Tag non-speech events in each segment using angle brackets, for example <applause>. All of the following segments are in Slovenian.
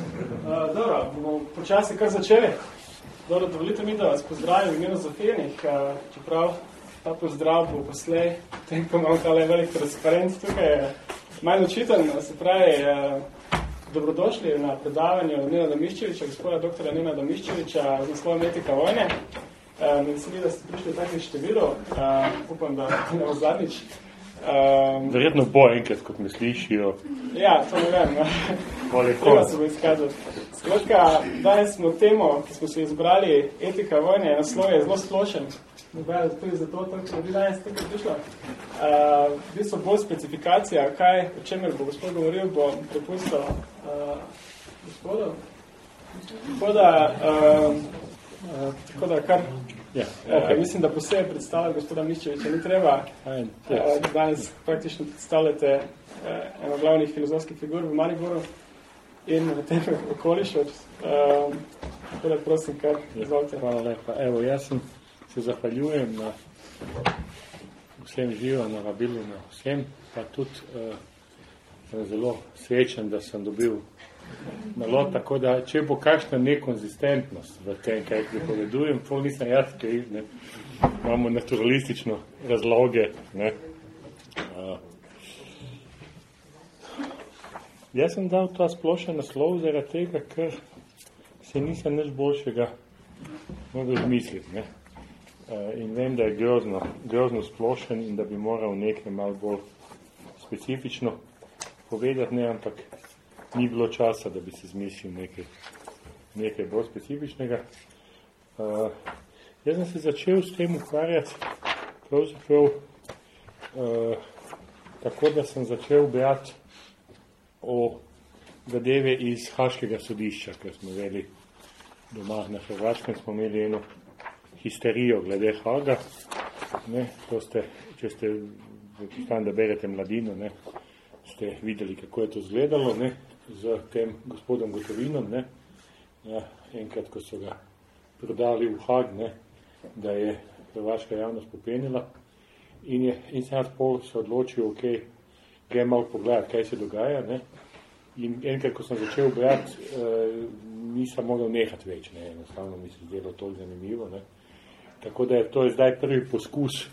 Uh, dobro, bomo počasi kar začeli. Dobro, dovolite mi, da vas pozdravim v imenu Zofenih, uh, čeprav ta pozdrav bo poslej, tem, ko imam tale velik transparent tukaj, manj očiten, se pravi, uh, dobrodošli na predavanju Nina Domiščeviča, gospoda doktora Nina Domiščeviča z naslovom Etika vojne. Uh, me veseli, da ste prišli v takih število, uh, upam, da ne bo zadnjič. Um, Verjetno bo enkrat, kot me slišijo. Ja, to ne vem. Treba se bo izkazati. Skratka, danes smo temo, ki smo se izbrali, etika vojne, naslov je zelo splošen. Nobel, tudi zato, tako smo bi danes tukaj prišla. Uh, v bistvu bolj specifikacija, kaj, o čemer bo gospod govoril, bo prepustil uh, gospodu. Tako da, uh, uh, tako da kar Ja, okay. Mislim, da posebej predstavljati gospoda Miščeviča ni treba. Yes. Danes praktično predstavljate eno glavnih filozofskih figur v Mariboru in v tem okolišu. Tako da prosim, kar izvolite. Hvala lepa. Evo, jaz sem se zahvaljujem na vsem živo, na vabilu, na vsem, pa tudi uh, sem zelo srečen, da sem dobil malo, tako da, če bo kakšna nekonzistentnost v tem, kaj pripovedujem, to nisem jaz, ki ne, imamo naturalistično razloge. Ne. Uh, jaz sem dal ta splošen naslov zaradi tega, ker se nisem nič boljšega mogel izmisliti. Ne. Uh, in vem, da je grozno, grozno splošen in da bi moral nekaj malo bolj specifično povedati, ne, ampak ni bilo časa, da bi se zmislil nekaj, nekaj bolj specifičnega. Uh, jaz sem se začel s tem ukvarjati pravzaprav uh, tako, da sem začel brati o zadeve iz Haškega sodišča, ker smo imeli doma na Hrvačkem, smo imeli eno histerijo glede Haga. Ne, to ste, če ste, stan, da berete mladino, ne, ste videli, kako je to izgledalo. Ne z tem gospodom Gotovinom, ne, ja, enkrat, ko so ga prodali v Hag, ne, da je hrvaška javnost popenila in, je, in se pol se odločil, ok, grem malo pogledati, kaj se dogaja, ne, in enkrat, ko sem začel brati, eh, nisem mogel nehati več, ne, enostavno mi se zdelo to zanimivo, ne, tako da je to je zdaj prvi poskus,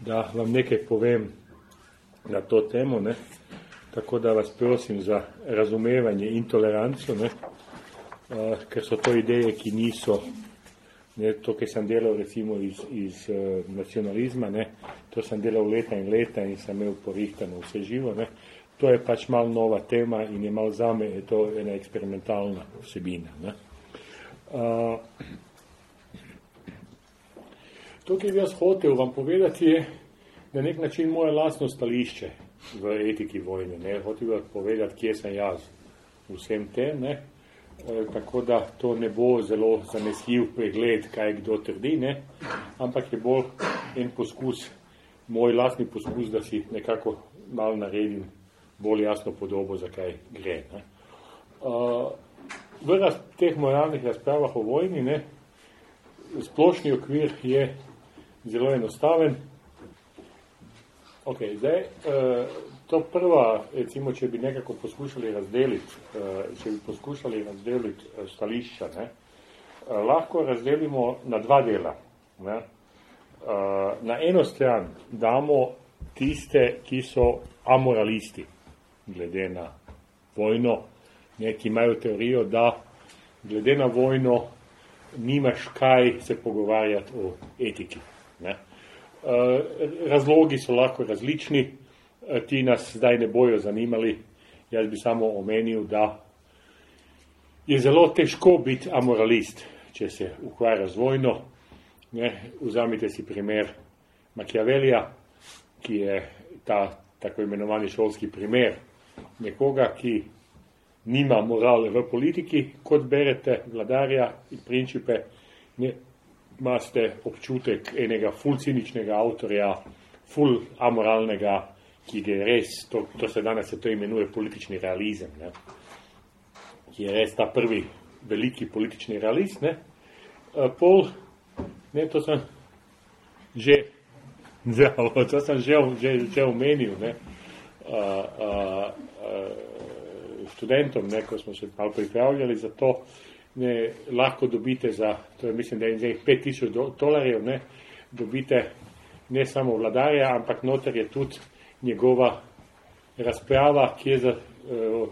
da vam nekaj povem na to temo, ne, Tako da vas prosim za razumevanje in toleranco, ne, uh, ker so to ideje, ki niso, ne, to, ki sem delal recimo iz, iz uh, nacionalizma, ne, to sem delal leta in leta in sem imel porihtano vse živo, ne, to je pač mal nova tema in je mal zame je to ena eksperimentalna vsebina. Ne. Uh, to, ki bi jaz hotel vam povedati, je na nek način moje lastno stališče v etiki vojne. Ne. Hotel bi povedati, kje sem jaz vsem tem. Ne. E, tako da to ne bo zelo zanesljiv pregled, kaj kdo trdi, ne. ampak je bolj en poskus, moj lastni poskus, da si nekako malo naredim bolj jasno podobo, zakaj gre. Ne. Uh, v teh moralnih razpravah o vojni, ne, splošni okvir je zelo enostaven, Ok, zdaj, uh, to prva, recimo, če bi nekako poskušali razdeliti, uh, če bi poskušali razdeliti uh, stališča, ne, uh, lahko razdelimo na dva dela. Ne. Uh, na eno stran damo tiste, ki so amoralisti, glede na vojno, ne, ki imajo teorijo, da glede na vojno nimaš kaj se pogovarjati o etiki. Ne. Eh, razlogi so lahko različni, eh, ti nas zdaj ne bojo zanimali. Jaz bi samo omenil, da je zelo težko biti amoralist, če se ukvarja z vojno. Ne, vzamite si primer Machiavellija, ki je ta tako imenovani šolski primer nekoga, ki nima morale v politiki, kot berete vladarja in principe, ne, imate občutek enega fulciničnega avtorja, ful amoralnega, ki je res, to, to se danes se to imenuje politični realizem, ne? ki je res ta prvi veliki politični realist. Ne? Uh, pol, ne, to sem že, <laughs> zelo, to sem že, že, že omenil, ne? Študentom, ne, ko smo se malo pripravljali za to, ne, lahko dobite za, to je mislim, da je za 5000 dolarjev, ne, dobite ne samo vladarja, ampak noter je tudi njegova razprava, ki je za, uh, uh,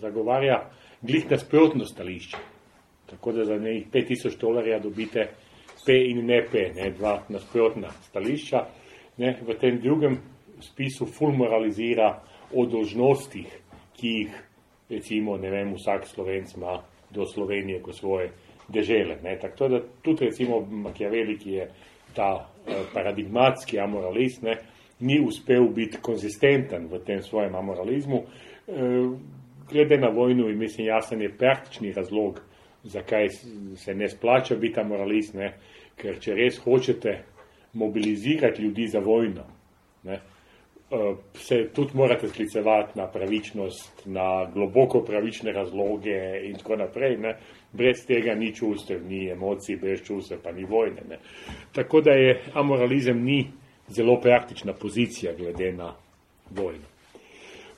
zagovarja glih nasprotno stališče. Tako da za nekih 5000 dolarja dobite P in ne P, ne, dva nasprotna stališča. Ne, v tem drugem spisu ful moralizira o dožnostih, ki jih recimo, ne vem, vsak slovenc ima do Slovenije kot svoje dežele. Ne. Tako da tudi recimo Machiavelli, ki je ta eh, paradigmatski amoralist, ne, ni uspel biti konzistenten v tem svojem amoralizmu. Eh, glede na vojno, in mislim, jasen je praktični razlog, zakaj se ne splača biti amoralist, ne, ker če res hočete mobilizirati ljudi za vojno, ne, se tudi morate sklicevati na pravičnost, na globoko pravične razloge in tako naprej. Ne. Brez tega ni čustev, ni emocij, brez čustev pa ni vojne. Ne. Tako da je amoralizem ni zelo praktična pozicija glede na vojno.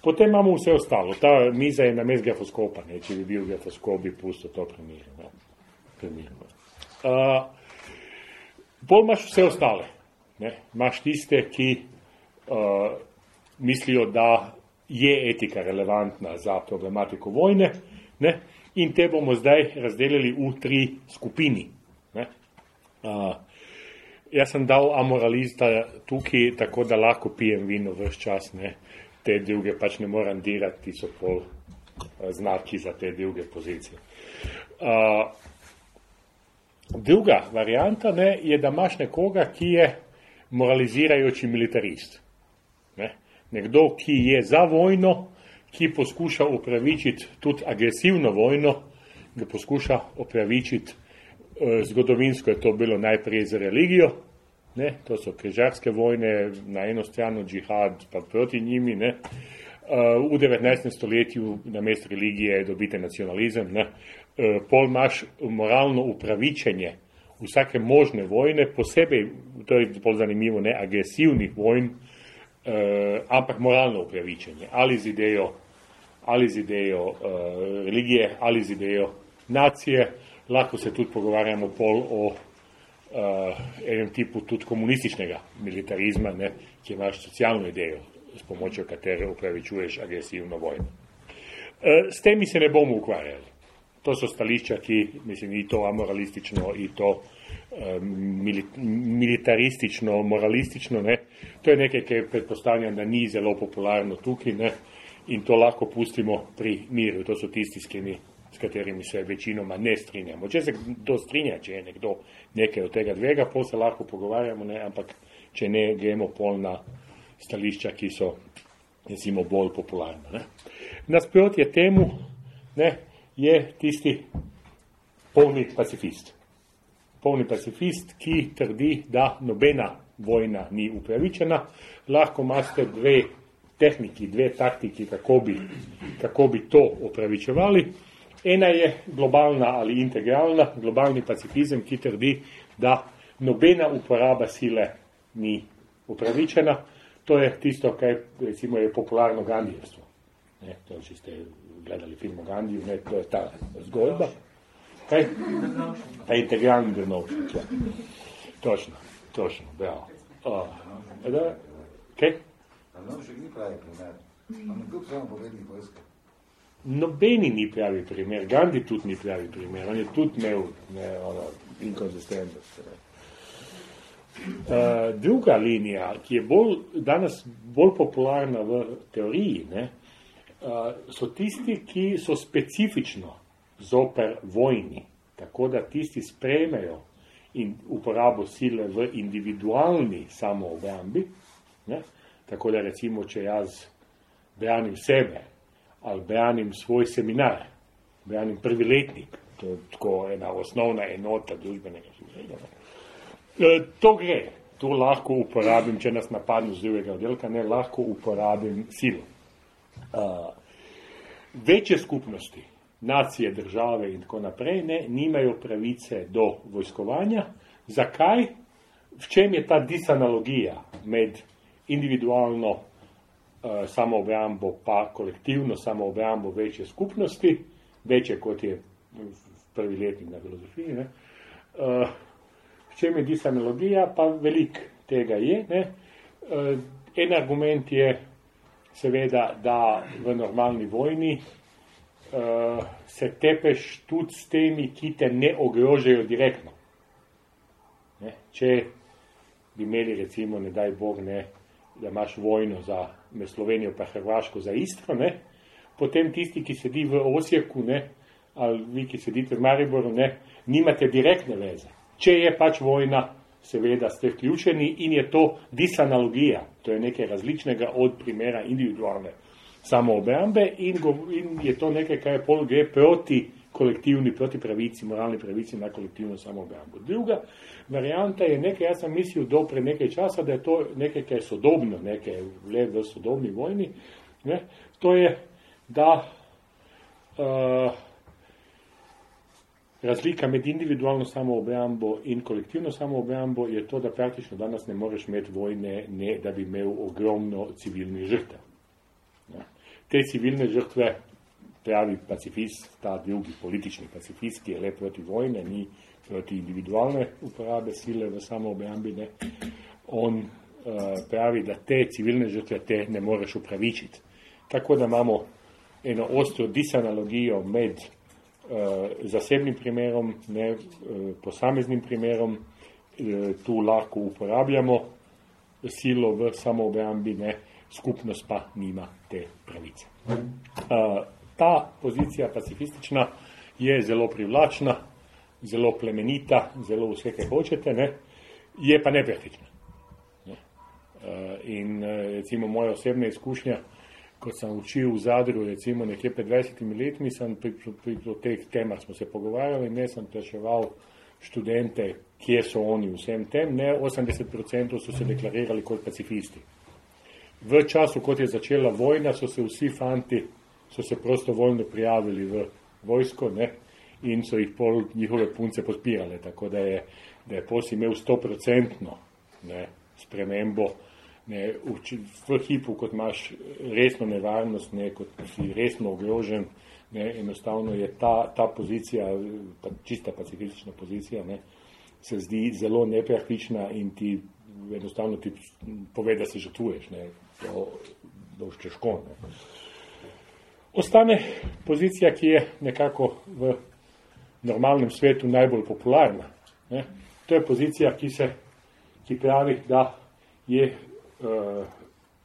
Potem imamo vse ostalo. Ta miza je na mest grafoskopa, ne. če bi bil grafoskop, bi pustil to primirno. primirno. Uh, bolj imaš vse ostale. Ne. Imaš tiste, ki uh, mislijo, da je etika relevantna za problematiko vojne ne? in te bomo zdaj razdelili v tri skupini. Ne? Uh, jaz sem dal amoralista tukaj, tako da lahko pijem vino vse čas, ne? te druge pač ne moram dirati, ti so pol znaki za te druge pozicije. Uh, druga varianta ne, je, da imaš nekoga, ki je moralizirajoči militarist. Ne? Nekdo, ki je za vojno, ki poskuša upravičiti tudi agresivno vojno, ga poskuša upravičiti eh, zgodovinsko, je to bilo najprej za religijo, ne? to so križarske vojne, na eno strano džihad, pa proti njimi. Ne? Uh, v 19. stoletju na mest religije dobite nacionalizem, ne? Uh, pol imaš moralno upravičenje vsake možne vojne, posebej, to je bolj zanimivo, ne agresivnih vojn, eh, ampak moralno upravičenje, ali z idejo, ali z idejo eh, religije, ali z idejo nacije. Lahko se tudi pogovarjamo pol o eh, enem tipu tudi komunističnega militarizma, ne, ki imaš socialno idejo, s pomočjo katere upravičuješ agresivno vojno. Eh, s temi se ne bomo ukvarjali. To so stališča, ki, mislim, ni to amoralistično, in to uh, militaristično, moralistično. Ne. To je nekaj, kar predpostavljam, da ni zelo popularno tukaj ne. in to lahko pustimo pri miru. To so tisti, s, kimi, s katerimi se večinoma ne strinjamo. Če se kdo strinja, če je nekdo nekaj od tega dvega, pol se lahko pogovarjamo, ne. ampak če ne, gremo pol na stališča, ki so recimo bolj popularna. Nasprotje temu ne, je tisti polni pacifist polni pacifist, ki trdi, da nobena vojna ni upravičena, lahko imate dve tehniki, dve taktiki, kako bi, kako bi to upravičevali. Ena je globalna ali integralna, globalni pacifizem, ki trdi, da nobena uporaba sile ni upravičena. To je tisto, kar recimo je popularno gandijevstvo. Ne, to, če ste gledali film o Gandiju, ne, to je ta zgodba. Kaj? Pa integralni drnovčnik, ja. Točno, točno, bravo. Oh. Da, kaj? Drnovčnik ni pravi primer. Je kljub samo povednik vojske. Nobeni ni pravi primer, Gandhi tudi ni pravi primer, on je tudi imel ne, ono, inkonsistentnost. Uh, druga linija, ki je bolj, danes bolj popularna v teoriji, ne, uh, so tisti, ki so specifično zoper vojni. Tako da tisti sprejmejo in uporabo sile v individualni samoobrambi. Tako da recimo, če jaz branim sebe ali branim svoj seminar, branim prvi letnik, to je tako ena osnovna enota družbenega življenja. E, to gre, to lahko uporabim, če nas napadne z drugega oddelka, ne lahko uporabim silo. Uh, večje skupnosti, nacije, države in tako naprej, ne, nimajo pravice do vojskovanja. Zakaj? V čem je ta disanalogija med individualno uh, samoobrambo pa kolektivno samoobrambo večje skupnosti, večje kot je v prvi letnik na filozofiji. Ne. Uh, v čem je disanologija, pa velik tega je. Ne. Uh, en argument je seveda, da v normalni vojni se tepeš tudi s temi, ki te ne ogrožajo direktno. Ne. Če bi imeli recimo, ne daj Bog, ne, da imaš vojno za med Slovenijo pa Hrvaško za Istro, ne, potem tisti, ki sedi v Osijeku, ne, ali vi, ki sedite v Mariboru, ne, nimate direktne veze. Če je pač vojna, seveda ste vključeni in je to disanalogija, to je nekaj različnega od primera individualne samoobrambe in, in je to nekaj, kar je pol gre proti kolektivni, proti pravici, moralni pravici na kolektivno samoobrambo. Druga varianta je nekaj, jaz sem mislil do pre nekaj časa, da je to nekaj, kar je sodobno, nekaj le v sodobni vojni, ne, to je, da uh, razlika med individualno samoobrambo in kolektivno samoobrambo je to, da praktično danes ne moreš imeti vojne, ne, da bi imel ogromno civilnih žrtev. Te civilne žrtve pravi pacifist, ta drugi politični pacifist, ki je le proti vojne, ni proti individualne uporabe sile v samoobrambi, ne, on uh, pravi, da te civilne žrtve te ne moreš upravičiti. Tako da imamo eno ostro disanalogijo med uh, zasebnim primerom, ne uh, posameznim primerom, uh, tu lahko uporabljamo silo v samoobrambi, ne, skupnost pa nima te pravice. Uh, ta pozicija pacifistična je zelo privlačna, zelo plemenita, zelo vse, kaj hočete, ne? je pa nepraktična. Ne? Uh, in uh, recimo moja osebna izkušnja, ko sem učil v Zadru, recimo nekje pred 20 letmi, sem pri, pri, pri, teh temah smo se pogovarjali, ne sem plaševal študente, kje so oni vsem tem, ne 80% so se deklarirali kot pacifisti. V času, kot je začela vojna, so se vsi fanti so se prostovoljno prijavili v vojsko ne, in so jih pol njihove punce podpirale, tako da je, da je pos imel stoprocentno spremembo ne, v, v hipu, kot imaš resno nevarnost, ne, kot si resno ogrožen, ne, enostavno je ta, ta pozicija, pa, čista pacifistična pozicija, ne, se zdi zelo nepraktična in ti enostavno ti pove, da se žrtvuješ, ne, to boš težko. Ne. Ostane pozicija, ki je nekako v normalnem svetu najbolj popularna. Ne? To je pozicija, ki, se, ki pravi, da je uh,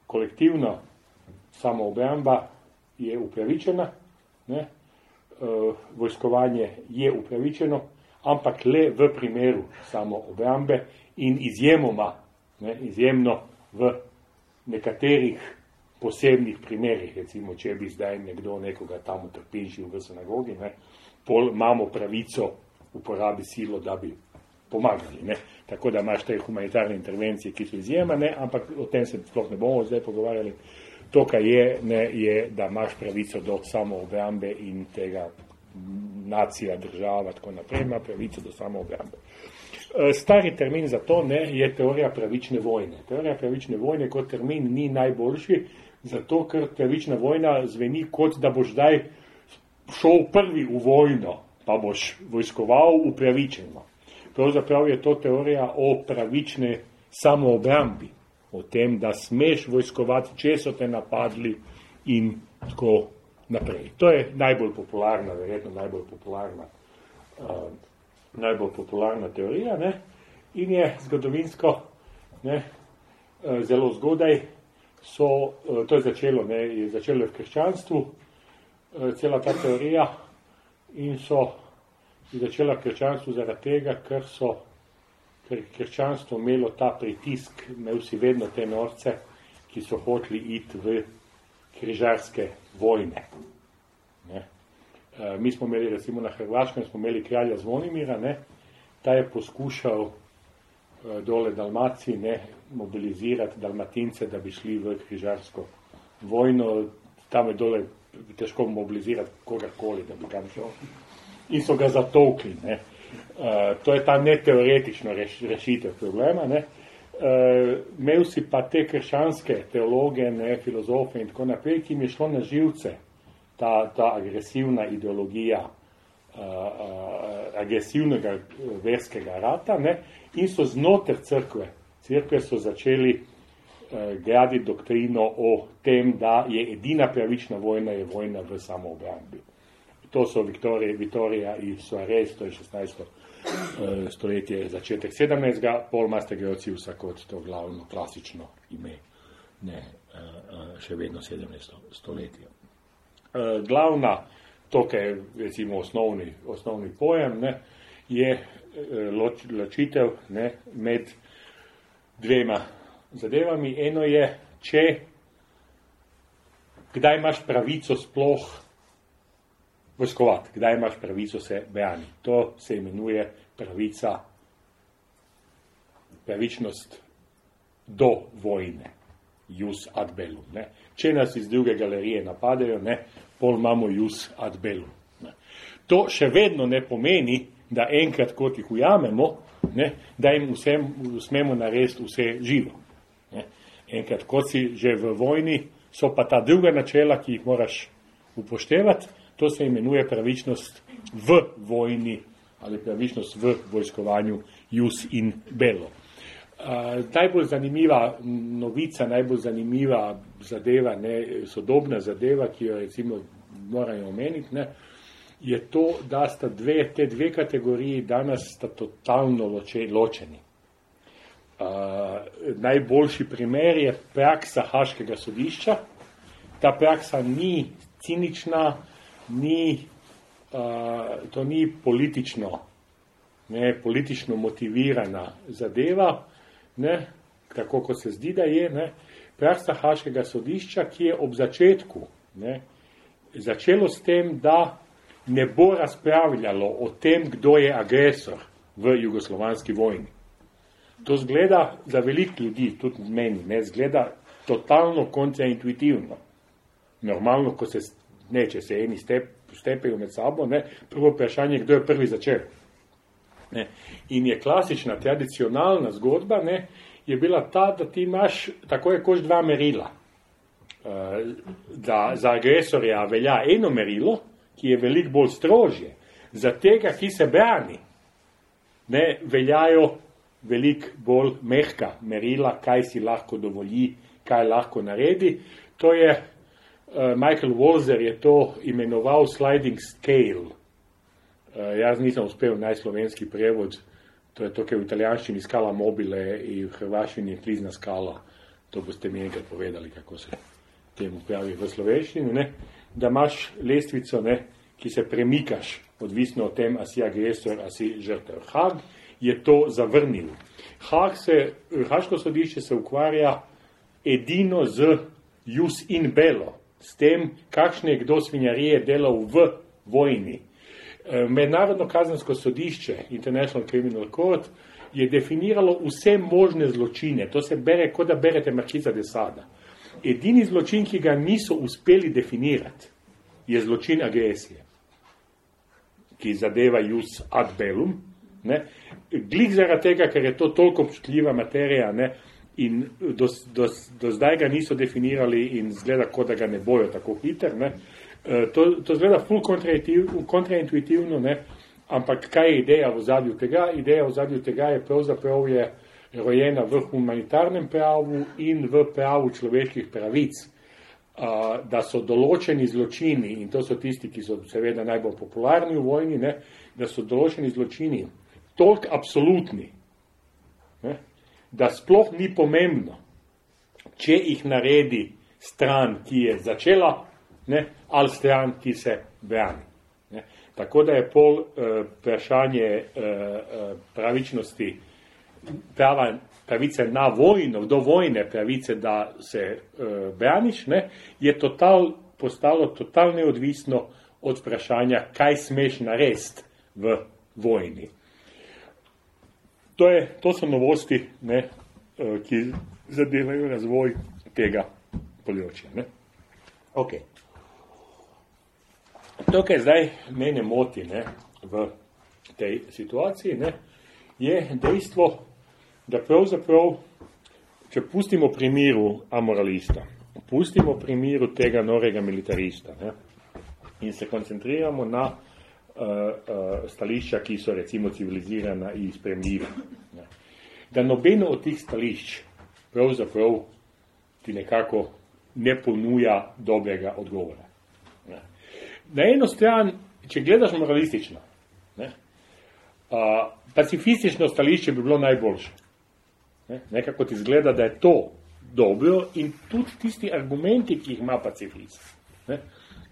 kolektivna samoobramba je upravičena, ne? Uh, vojskovanje je upravičeno, ampak le v primeru samoobrambe in izjemoma, ne? izjemno v nekaterih posebnih primerih, recimo, če bi zdaj nekdo nekoga tam utrpinšil v sinagogi, ne, pol imamo pravico uporabi silo, da bi pomagali. Ne. Tako da imaš te humanitarne intervencije, ki so izjema, ne, ampak o tem se sploh ne bomo zdaj pogovarjali. To, kar je, ne, je, da imaš pravico do samoobrambe in tega nacija, država, tako naprej, ima pravico do samoobrambe. E, stari termin za to ne, je teorija pravične vojne. Teorija pravične vojne kot termin ni najboljši, zato ker pravična vojna zveni kot, da boš zdaj šel prvi v vojno, pa boš vojskoval upravičeno. Pravzaprav je to teorija o pravične samoobrambi, o tem, da smeš vojskovati, če so te napadli in tako naprej. To je najbolj popularna, verjetno najbolj popularna, uh, najbolj popularna teorija ne? in je zgodovinsko ne, uh, zelo zgodaj so, eh, to je začelo, ne, je začelo v krščanstvu, eh, cela ta teorija in so začela v krščanstvu zaradi tega, ker so, ker je krščanstvo imelo ta pritisk, imel si vedno te norce, ki so hoteli iti v križarske vojne. Ne. Eh, mi smo imeli recimo na Hrvaškem, smo imeli kralja Zvonimira, ne, ta je poskušal dole Dalmaciji, ne, mobilizirati dalmatince, da bi šli v križarsko vojno, tam je dole težko mobilizirati kogarkoli, da bi tam šel. In so ga zatokli. Ne. Uh, to je ta neteoretična reš, rešitev problema. Ne. imel si pa te krščanske teologe, ne, filozofe in tako naprej, ki mi je šlo na živce ta, ta agresivna ideologija uh, uh, agresivnega verskega rata ne, in so znotraj crkve, crkve so začeli uh, graditi doktrino o tem, da je edina pravična vojna je vojna v samoobrambi. To so Viktorija, Viktorija in Suarez, to je 16. Uh, stoletje, začetek 17. pol Mastegeociusa kot to glavno klasično ime, ne, še vedno 17. stoletje. Uh, glavna to, kar je recimo osnovni, osnovni pojem, ne, je eh, loč, ločitev ne, med dvema zadevami. Eno je, če kdaj imaš pravico sploh vojskovati, kdaj imaš pravico se brani. To se imenuje pravica, pravičnost do vojne, jus ad bellum. Ne. Če nas iz druge galerije napadejo, ne, pol imamo jus ad bellum. To še vedno ne pomeni, da enkrat, kot jih ujamemo, ne, da jim vsem smemo narediti vse živo. Ne. Enkrat, kot si že v vojni, so pa ta druga načela, ki jih moraš upoštevati, to se imenuje pravičnost v vojni ali pravičnost v vojskovanju jus in belo. Uh, najbolj zanimiva novica, najbolj zanimiva zadeva, ne, sodobna zadeva, ki jo recimo morajo omeniti, ne, je to, da sta dve, te dve kategoriji danes sta totalno loče, ločeni. Uh, najboljši primer je praksa Haškega sodišča. Ta praksa ni cinična, ni, uh, to ni politično, ne, politično motivirana zadeva, ne, tako kot se zdi, da je, ne, praksa Haškega sodišča, ki je ob začetku ne, začelo s tem, da ne bo razpravljalo o tem, kdo je agresor v jugoslovanski vojni. To zgleda za veliko ljudi, tudi meni, ne, zgleda totalno kontraintuitivno. Normalno, ko se, ne, če se eni step, stepejo med sabo, ne, prvo vprašanje, kdo je prvi začel. Ne. In je klasična, tradicionalna zgodba, ne, je bila ta, da ti imaš tako je kož dva merila. Eh, da za agresorja velja eno merilo, ki je veliko bolj strožje, za tega, ki se brani, ne veljajo veliko bolj mehka merila, kaj si lahko dovolji, kaj lahko naredi. To je, uh, Michael Walzer je to imenoval sliding scale. Uh, jaz nisem uspel najslovenski prevod, to je to, kar je v italijanščini skala mobile in v hrvaščini je klizna skala. To boste mi enkrat povedali, kako se temu pravi v slovenščini, da imaš lestvico, ne, ki se premikaš, odvisno od tem, a si agresor, a si žrtev. Hag je to zavrnil. Hag se, Haško sodišče se ukvarja edino z jus in belo, s tem, kakšne je kdo svinjarije delal v vojni. Eh, Mednarodno kazensko sodišče, International Criminal Court, je definiralo vse možne zločine. To se bere, kot da berete Markiza de Sada. Edini zločin, ki ga niso uspeli definirati, je zločin agresije, ki zadeva jus ad bellum. Ne? Glik zaradi tega, ker je to toliko občutljiva materija ne? in do, do, do zdaj ga niso definirali in zgleda, kot da ga ne bojo tako hiter. Ne? Eh, to, to zgleda ful kontraintuitivno, ne? ampak kaj je ideja v zadju tega? Ideja v zadju tega je pravzaprav je rojena v humanitarnem pravu in v pravu človeških pravic, da so določeni zločini, in to so tisti, ki so seveda najbolj popularni v vojni, ne? da so določeni zločini toliko absolutni, ne? da sploh ni pomembno, če jih naredi stran, ki je začela ne, ali stran, ki se brani. Ne. Tako da je pol uh, vprašanje uh, uh, pravičnosti, prava, pravice na vojno, do vojne pravice, da se uh, braniš, ne, je total, postalo totalno neodvisno od vprašanja, kaj smeš narediti v vojni. To, je, to so novosti, ne, uh, ki zadevajo razvoj tega področja. Okay. To, kar zdaj mene moti ne, v tej situaciji, ne, je dejstvo, da pravzaprav če pustimo pri miru amoralista, pustimo pri miru tega norega militarista ne, in se koncentriramo na uh, uh, stališča, ki so recimo civilizirana in spremljiva. Ne. Da nobeno od tih stališč pravzaprav ti nekako ne ponuja dobrega odgovora. Ne. Na eno stran, če gledaš moralistično, ne, uh, pacifistično stališče bi bilo najboljše. Ne? Nekako ti zgleda, da je to dobro in tudi tisti argumenti, ki jih ima pacifist. Ne?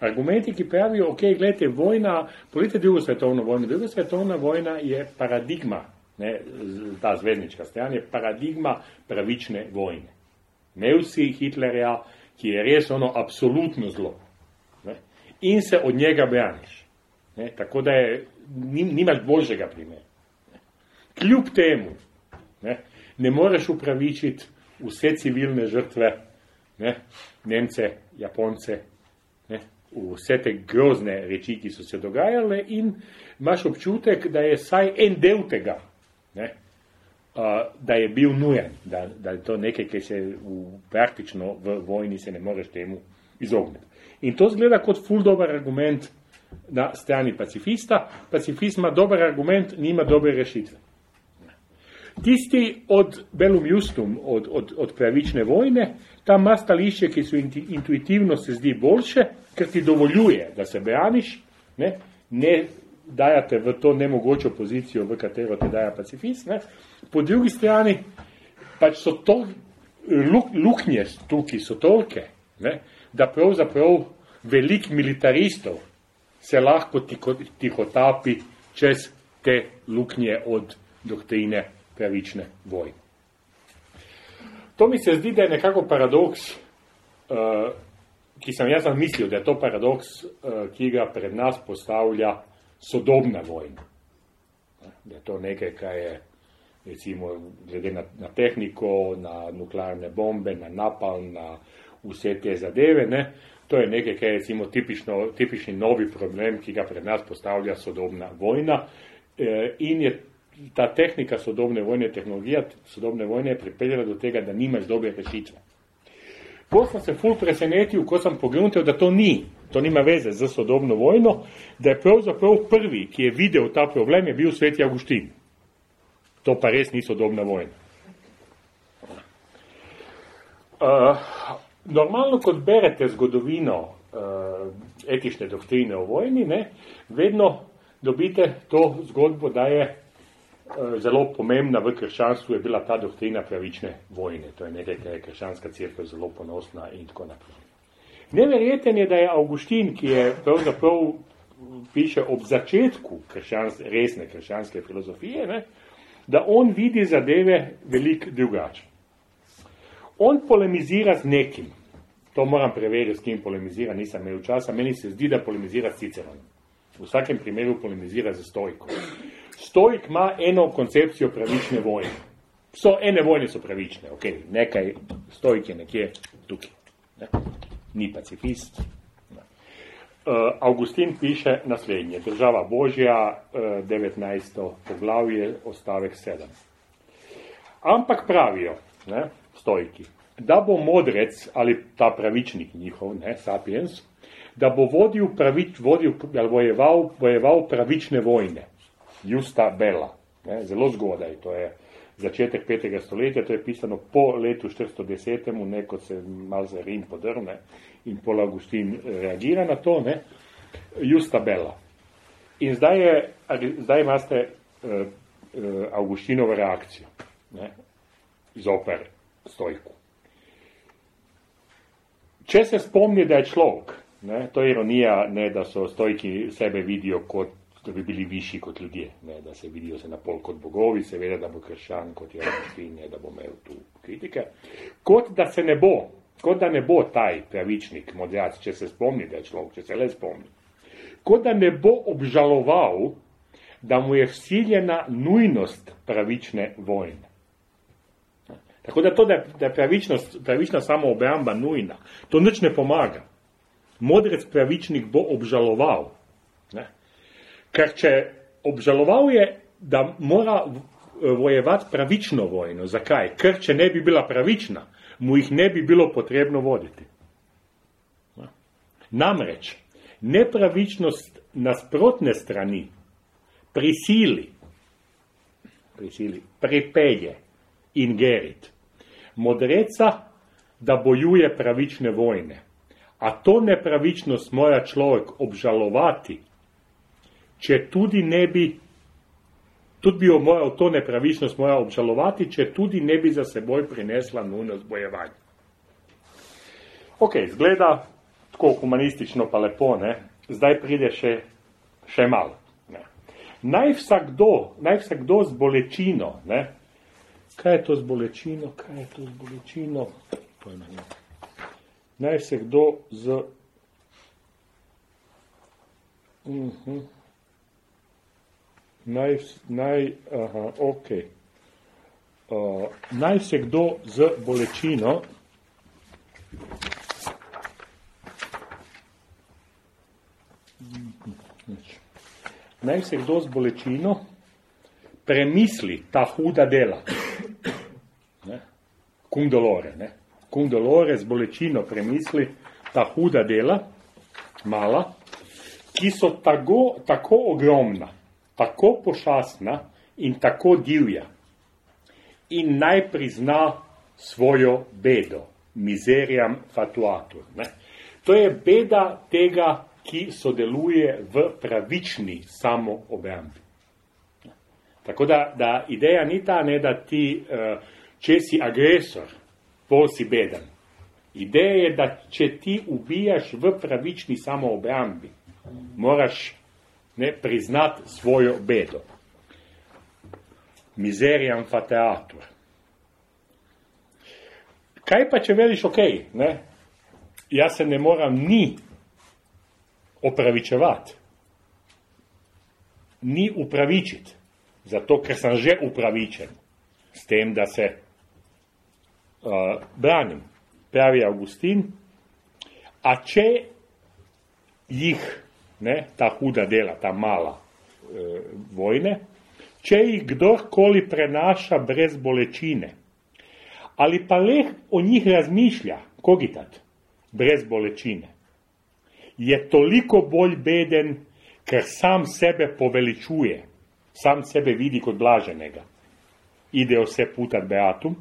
Argumenti, ki pravijo, ok, gledajte, vojna, polite drugo svetovno vojno, druga svetovna vojna je paradigma, ne, ta zvezdnička stran je paradigma pravične vojne. Ne vsi Hitlerja, ki je res ono absolutno zlo. In se od njega braniš. Ne, tako da je, nimaš boljšega primera. Kljub temu, ne, ne moreš upravičiti vse civilne žrtve, ne, Nemce, Japonce, ne, vse te grozne reči, ki so se dogajale in imaš občutek, da je saj en del tega, ne, uh, da je bil nujen, da, da je to nekaj, ki se v, praktično v vojni se ne moreš temu izogniti. In to zgleda kot ful dober argument na strani pacifista. Pacifist ima dober argument, nima dobre rešitve. Tisti od Belum Justum, od, od, od pravične vojne, tam ima stališče, ki so intuitivno se zdi boljše, ker ti dovoljuje, da se braniš, ne, ne dajate v to nemogočo pozicijo, v katero te daja pacifist. Ne. Po drugi strani pač so to luk, luknje tukaj, so tolke, ne, da pravzaprav velik militaristov se lahko tihotapi čez te luknje od doktrine pravične vojne. To mi se zdi, da je nekako paradoks, uh, ki sem jaz mislil, da je to paradoks, uh, ki ga pred nas postavlja sodobna vojna. Da je to nekaj, kar je recimo glede na, na tehniko, na nuklearne bombe, na napal, na vse te zadeve. Ne? To je nekaj, kar je recimo tipično, tipični novi problem, ki ga pred nas postavlja sodobna vojna. E, in je ta tehnika sodobne vojne, tehnologija sodobne vojne je pripeljala do tega, da nimaš dobre rešitve. Ko sem se ful presenetil, ko sem pogledal, da to ni, to nima veze z sodobno vojno, da je pravzaprav prvi, ki je videl ta problem, je bil sveti Augustin. To pa res ni sodobna vojna. Uh, normalno, kot berete zgodovino uh, etične doktrine o vojni, ne, vedno dobite to zgodbo, da je Eh, zelo pomembna v krščanstvu je bila ta doktrina pravične vojne. To je nekaj, kar je krščanska crkva zelo ponosna in tako naprej. Neverjeten je, da je Augustin, ki je pravzaprav piše ob začetku krščans, resne krščanske filozofije, ne, da on vidi zadeve velik drugače. On polemizira z nekim. To moram preveriti, s kim polemizira, nisem imel časa. Meni se zdi, da polemizira s Ciceronom. V vsakem primeru polemizira z stojko. Stoik ima eno koncepcijo pravične vojne. So, ene vojne so pravične, ok, nekaj, stoik je nekje tukaj, ne? ni pacifist. Ne? Uh, Augustin piše naslednje, država Božja, uh, 19. poglavje, ostavek 7. Ampak pravijo, ne, stojki, da bo modrec ali ta pravičnik njihov, ne, sapiens, da bo vodil, pravič, vodil ali vojeval, vojeval pravične vojne. Justa Bella. Ne, zelo zgodaj, to je začetek 5. stoletja, to je pisano po letu 410, ne, kot se mal za Rim podrne in pol Augustin reagira na to, ne, Justa Bella. In zdaj, je, zdaj imate uh, uh, Augustinovo reakcijo ne, zoper stojku. Če se spomni, da je človek, ne, to je ironija, ne, da so stojki sebe vidijo kot da bi bili višji kot ljudje, ne, da se vidijo se na pol kot bogovi, seveda, da bo krščan kot je Agustin, da bo imel tu kritike, kot da se ne bo, kot da ne bo taj pravičnik, moderac, če se spomni, da je človek, če se le spomni, kot da ne bo obžaloval, da mu je vsiljena nujnost pravične vojne. Tako da to, da je pravična samo obramba nujna, to nič ne pomaga. Modrec pravičnik bo obžaloval, Ker če obžaloval je, da mora vojevati pravično vojno. Zakaj? Ker če ne bi bila pravična, mu jih ne bi bilo potrebno voditi. Namreč, nepravičnost nasprotne strani prisili, prisili, prepelje in gerit modreca, da bojuje pravične vojne. A to nepravičnost mora človek obžalovati, če tudi ne bi, tudi bi jo moral to nepravičnost mora obžalovati, če tudi ne bi za seboj prinesla nujnost bojevanja. Ok, zgleda tako humanistično pa lepo, ne? zdaj pride še, še malo. Naj vsakdo, naj vsakdo z bolečino, ne? Kaj je to z bolečino, kaj je to z bolečino, pojma ne. Naj se kdo z... Uh mhm. -huh. Naj, naj, aha, ok. Uh, naj se kdo z bolečino Naj se kdo z bolečino premisli ta huda dela. Cum dolore, ne? Cum dolore z bolečino premisli ta huda dela, mala, ki so tako, tako ogromna, tako pošastna in tako divja. In naj prizna svojo bedo, mizerijam fatuatur. Ne? To je beda tega, ki sodeluje v pravični samoobrambi. Tako da, da ideja ni ta, ne, da ti uh, če si agresor, pol si beden. Ideja je, da če ti ubijaš v pravični samoobrambi, moraš ne, priznati svojo bedo. Mizerijam fa teatur. Kaj pa, če veliš, ok, ne, jaz se ne moram ni opravičevati, ni upravičiti, zato ker sem že upravičen s tem, da se branim, pravi Augustin, a če jih, ne, ta huda dela, ta mala uh, vojne, če jih kdorkoli prenaša brez bolečine, ali pa le o njih razmišlja, kogitat, brez bolečine, je toliko bolj beden, ker sam sebe poveličuje, sam sebe vidi kot blaženega. Ide vse putat beatum,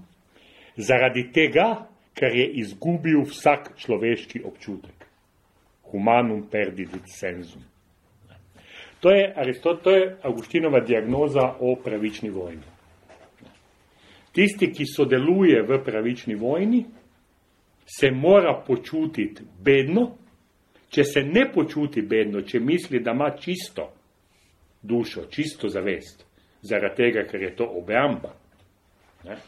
zaradi tega, ker je izgubil vsak človeški občutek. Humanum perdidit sensum. To je, Aristot, to je Augustinova diagnoza o pravični vojni. Tisti, ki sodeluje v pravični vojni, se mora počutiti bedno, če se ne počuti bedno, če misli, da ima čisto dušo, čisto zavest, zaradi tega, ker je to obramba. Ne?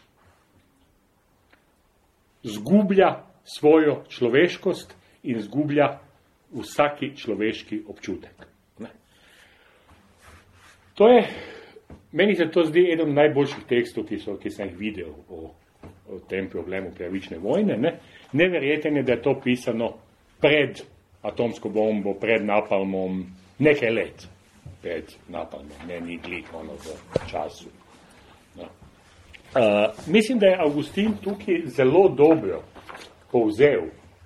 Zgublja svojo človeškost in zgublja vsaki človeški občutek. Ne. To je, meni se to zdi eden najboljših tekstov, ki, so, ki sem jih videl o, o tem problemu pravične vojne. Ne. Neverjeten je, da je to pisano pred atomsko bombo, pred napalmom, nekaj let pred napalmom, ne ni glih ono v času. No. Uh, mislim, da je Augustin tukaj zelo dobro povzel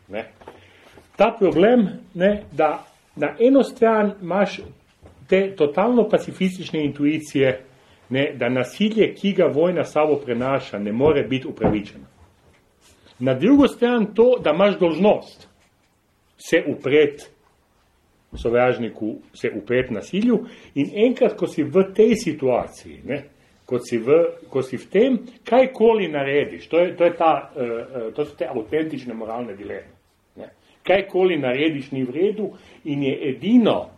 ne, ta problem, ne, da na eno stran imaš te totalno pacifistične intuicije, ne, da nasilje, ki ga vojna sabo prenaša, ne more biti upravičeno. Na drugo stran to, da imaš dožnost se upret sovražniku, se upret nasilju in enkrat, ko si v tej situaciji, ne, ko si, v, ko si v tem, kajkoli narediš, to, je, to, je ta, uh, to so te avtentične moralne dileme. Ne? Kajkoli narediš, ni v redu in je edino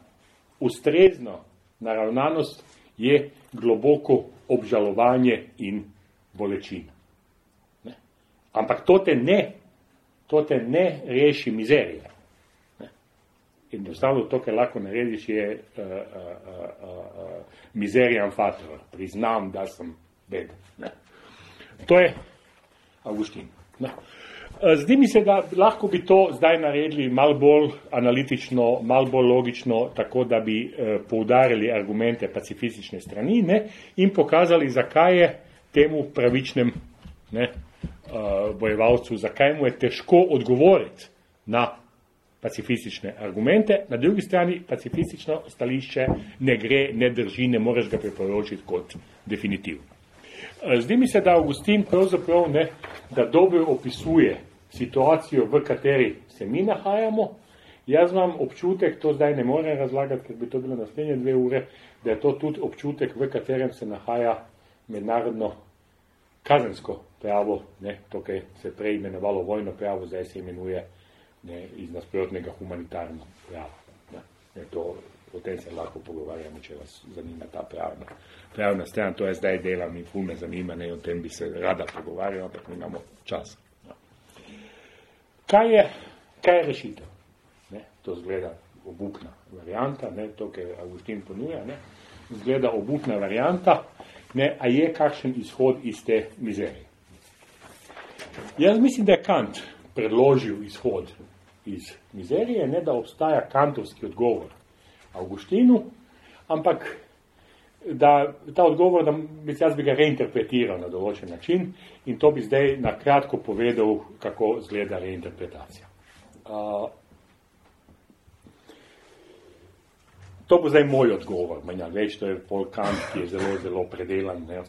ustrezno naravnanost, je globoko obžalovanje in bolečina. Ne? Ampak to te ne, to te ne reši mizerije. Enostavno to, kar lahko narediš, je uh, uh, uh, uh, mizerijan fator, priznam, da sem bed. Ne. To je Augustin. Ne. Eh, zdi mi se, da lahko bi to zdaj naredili mal bolj analitično, mal bolj logično, tako da bi eh, poudarili argumente pacifistične strani ne, in pokazali, zakaj je temu pravičnem ne, eh, bojevalcu, zakaj mu je težko odgovoriti na pacifistične argumente, na drugi strani pacifistično stališče ne gre, ne drži, ne moreš ga priporočiti kot definitivno. Eh, zdi mi se, da Augustin pravzaprav ne, da dobro opisuje situacijo, v kateri se mi nahajamo. Jaz imam občutek, to zdaj ne morem razlagati, ker bi to bilo naslednje dve ure, da je to tudi občutek, v katerem se nahaja mednarodno kazensko pravo, ne, to, kar se prej imenovalo vojno pravo, zdaj se imenuje ne, iz nasprotnega humanitarno pravo. Ne. Ne, to, o tem se lahko pogovarjamo, če vas zanima ta pravna, pravna stran. To je zdaj delam in ful me zanima, ne, o tem bi se rada pogovarjala, ampak nimamo časa. Kaj je, kaj je rešitev? Ne, to zgleda obupna varianta, ne, to, kar Agustin ponuja, ne, zgleda obupna varianta, ne, a je kakšen izhod iz te mizerije. Jaz mislim, da je Kant predložil izhod iz mizerije, ne da obstaja kantovski odgovor Augustinu, ampak da ta odgovor, da bi jaz bi ga reinterpretiral na določen način in to bi zdaj na kratko povedal, kako zgleda reinterpretacija. Uh, to bo zdaj moj odgovor, manja več, to je pol Kant, ki je zelo, zelo predelan. Ne.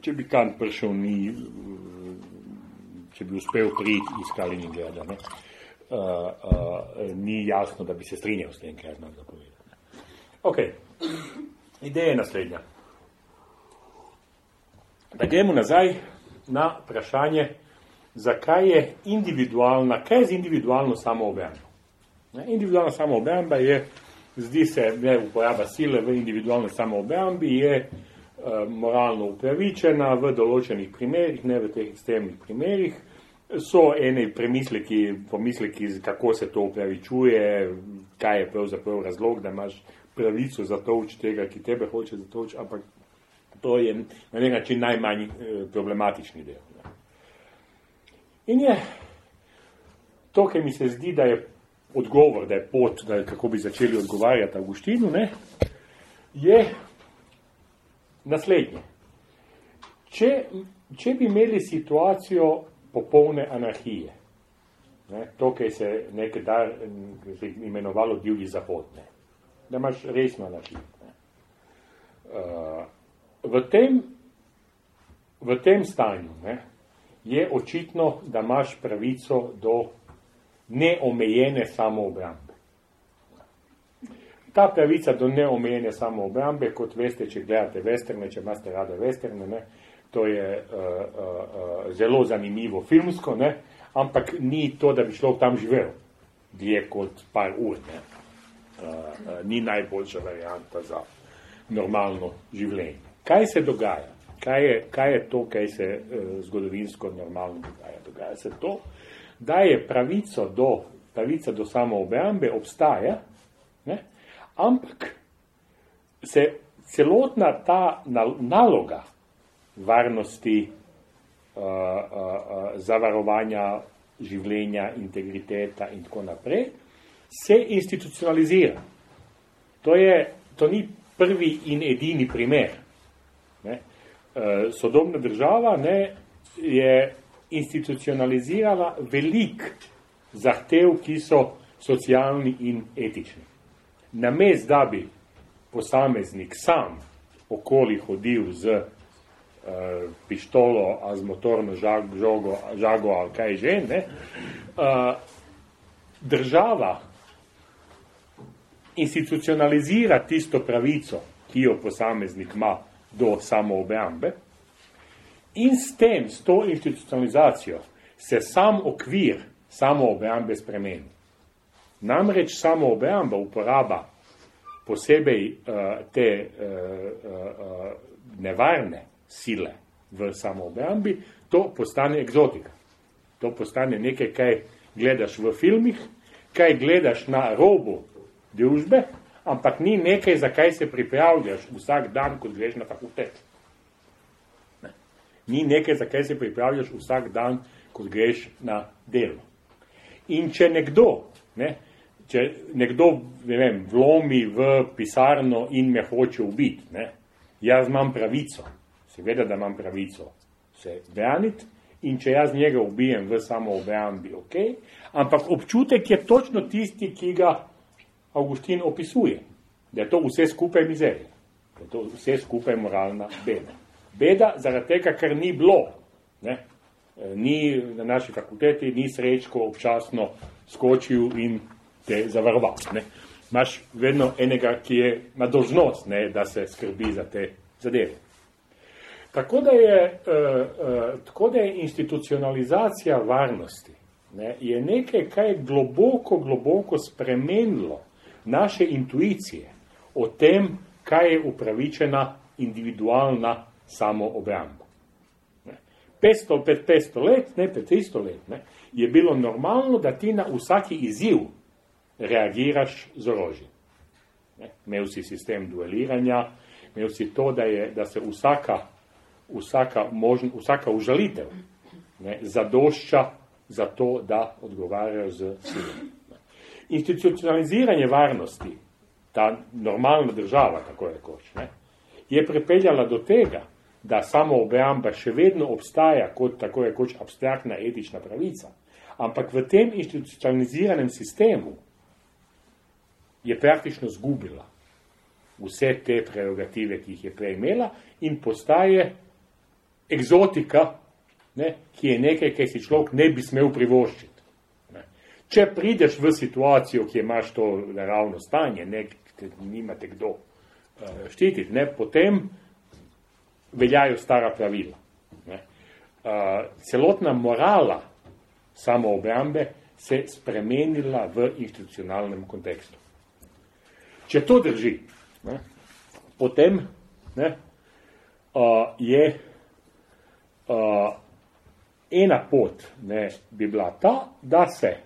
Če bi Kant prišel, ni, če bi uspel priti iz Kaliningrada, ne, uh, uh, ni jasno, da bi se strinjal s tem, kaj znam zapovedati. Ok, ideja je naslednja. Da gremo nazaj na vprašanje, zakaj je individualna, kaj je z individualno samoobrambo. Individualna samoobrambo je, zdi se, ne uporaba sile v individualni samoobrambi, je uh, moralno upravičena v določenih primerih, ne v teh ekstremnih primerih. So ene premisleki, pomisleki, kako se to upravičuje, kaj je pravzaprav razlog, da imaš pravico za to uč tega, ki tebe hoče za to uč, ampak to je na nek način najmanj eh, problematični del. In je to, kar mi se zdi, da je odgovor, da je pot, da je, kako bi začeli odgovarjati Augustinu, ne, je naslednje. Če, če bi imeli situacijo popolne anarhije, ne, to, kar se nekaj dar imenovalo divji zahod, ne, da imaš resno način. Uh, v, v tem stanju ne, je očitno, da imaš pravico do neomejene samoobrambe. Ta pravica do neomejene samoobrambe, kot veste, če gledate vesterne, če imate rade vesterne, ne, to je uh, uh, uh, zelo zanimivo filmsko, ne, ampak ni to, da bi šlo tam živel dlje kot par ur. Uh, uh, ni najboljša varianta za normalno življenje. Kaj se dogaja? Kaj je, kaj je to, kaj se uh, zgodovinsko normalno dogaja? Dogaja se to, da je pravico do, pravica do samoobrambe obstaja, ne? ampak se celotna ta naloga varnosti, uh, uh, zavarovanja življenja, integriteta in tako naprej, se institucionalizira. To, je, to ni prvi in edini primer. Ne. Sodobna država ne, je institucionalizirala velik zahtev, ki so socialni in etični. Namest, da bi posameznik sam okoli hodil z uh, pištolo, a z motorno žag, žogo, žago ali kaj že, ne, uh, država institucionalizira tisto pravico, ki jo posameznik ima do samoobrambe, in s tem, s to institucionalizacijo, se sam okvir samoobrambe spremeni. Namreč samoobramba uporaba posebej uh, te uh, uh, nevarne sile v samoobrambi, to postane egzotika. To postane nekaj, kaj gledaš v filmih, kaj gledaš na robu družbe, ampak ni nekaj, za kaj se pripravljaš vsak dan, ko greš na fakultet. Ne. Ni nekaj, za kaj se pripravljaš vsak dan, kot greš na delo. In če nekdo, ne, če nekdo ne vem, vlomi v pisarno in me hoče ubiti, ne, jaz imam pravico, seveda, da imam pravico se braniti in če jaz njega ubijem v samo obrambi, ok, ampak občutek je točno tisti, ki ga Augustin opisuje, da je to vse skupaj mizerija, da je to vse skupaj moralna beda. Beda zaradi tega, ker ni bilo, ne, ni na naši fakulteti, ni srečko občasno skočil in te zavaroval. Ne. Imaš vedno enega, ki je ima dožnost, ne, da se skrbi za te zadeve. Tako da je, uh, uh, tako da je institucionalizacija varnosti ne, je nekaj, kaj je globoko, globoko spremenilo naše intuicije o tem, kaj je upravičena individualna samoobramba. 500, pred 500 let, ne pred 300 let, ne, je bilo normalno, da ti na vsaki izziv reagiraš z orožjem. Imel si sistem dueliranja, imel si to, da, je, da se vsaka, vsaka, možn, vsaka užalitev ne, zadošča za to, da odgovarjajo z silom. Institucionaliziranje varnosti, ta normalna država, tako je koč, ne, je pripeljala do tega, da samo obramba še vedno obstaja kot tako je koč abstraktna etična pravica, ampak v tem institucionaliziranem sistemu je praktično zgubila vse te prerogative, ki jih je prej imela in postaje egzotika, ne, ki je nekaj, kaj si človek ne bi smel privoščiti. Ne. Če prideš v situacijo, ki imaš to naravno stanje, ne, te nimate kdo uh, štititi, ne, potem veljajo stara pravila. Ne. Uh, celotna morala samoobrambe se spremenila v institucionalnem kontekstu. Če to drži, ne, potem ne, uh, je uh, ena pot ne, bi bila ta, da se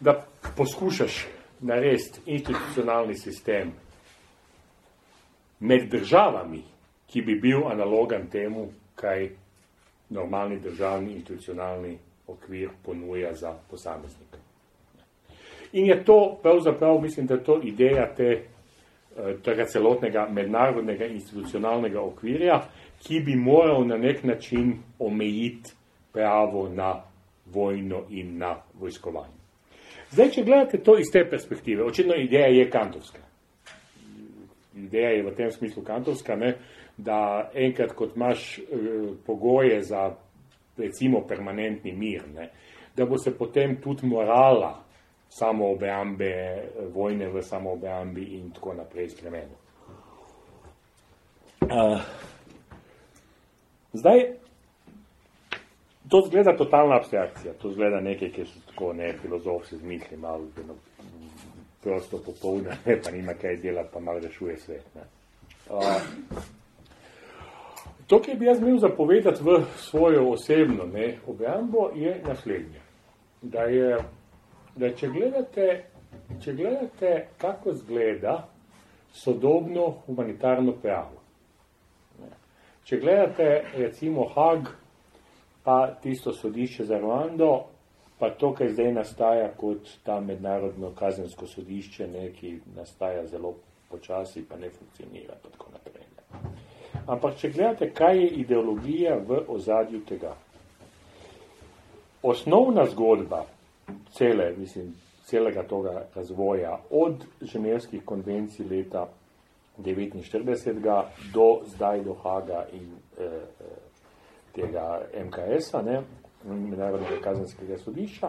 da poskušaš narediti institucionalni sistem med državami, ki bi bil analogan temu, kaj normalni državni institucionalni okvir ponuja za posameznika. In je to pravzaprav, mislim, da je to ideja te, tega celotnega mednarodnega institucionalnega okvirja, ki bi moral na nek način omejiti pravo na vojno in na vojskovanje. Zdaj, če gledate to iz te perspektive, očitno ideja je kantovska. Ideja je v tem smislu kantovska, ne, da enkrat, kot imaš eh, pogoje za recimo permanentni mir, ne, da bo se potem tudi morala samoobrambe, vojne v samoobrambi in tako naprej spremenil. Uh, zdaj, to zgleda totalna abstrakcija, to zgleda nekaj, ki so tako ne filozof se zmisli, malo no, prosto popolne, <laughs> pa nima kaj delati, pa malo rešuje svet. Ne. Uh, to, ki bi jaz imel zapovedati v svojo osebno ne, obrambo, je naslednje. Da je da če gledate, če gledate, kako zgleda sodobno humanitarno pravo. Če gledate recimo Hag, pa tisto sodišče za Rwando, pa to, kaj zdaj nastaja kot ta mednarodno kazensko sodišče, ne, ki nastaja zelo počasi, pa ne funkcionira, pa tako naprej. Ne. Ampak, če gledate, kaj je ideologija v ozadju tega. Osnovna zgodba cele, mislim, celega toga razvoja, od ženevskih konvencij leta 1949 do zdaj do Haga in eh, eh tega MKS-a, ne, Mednarodnega kazenskega sodišča.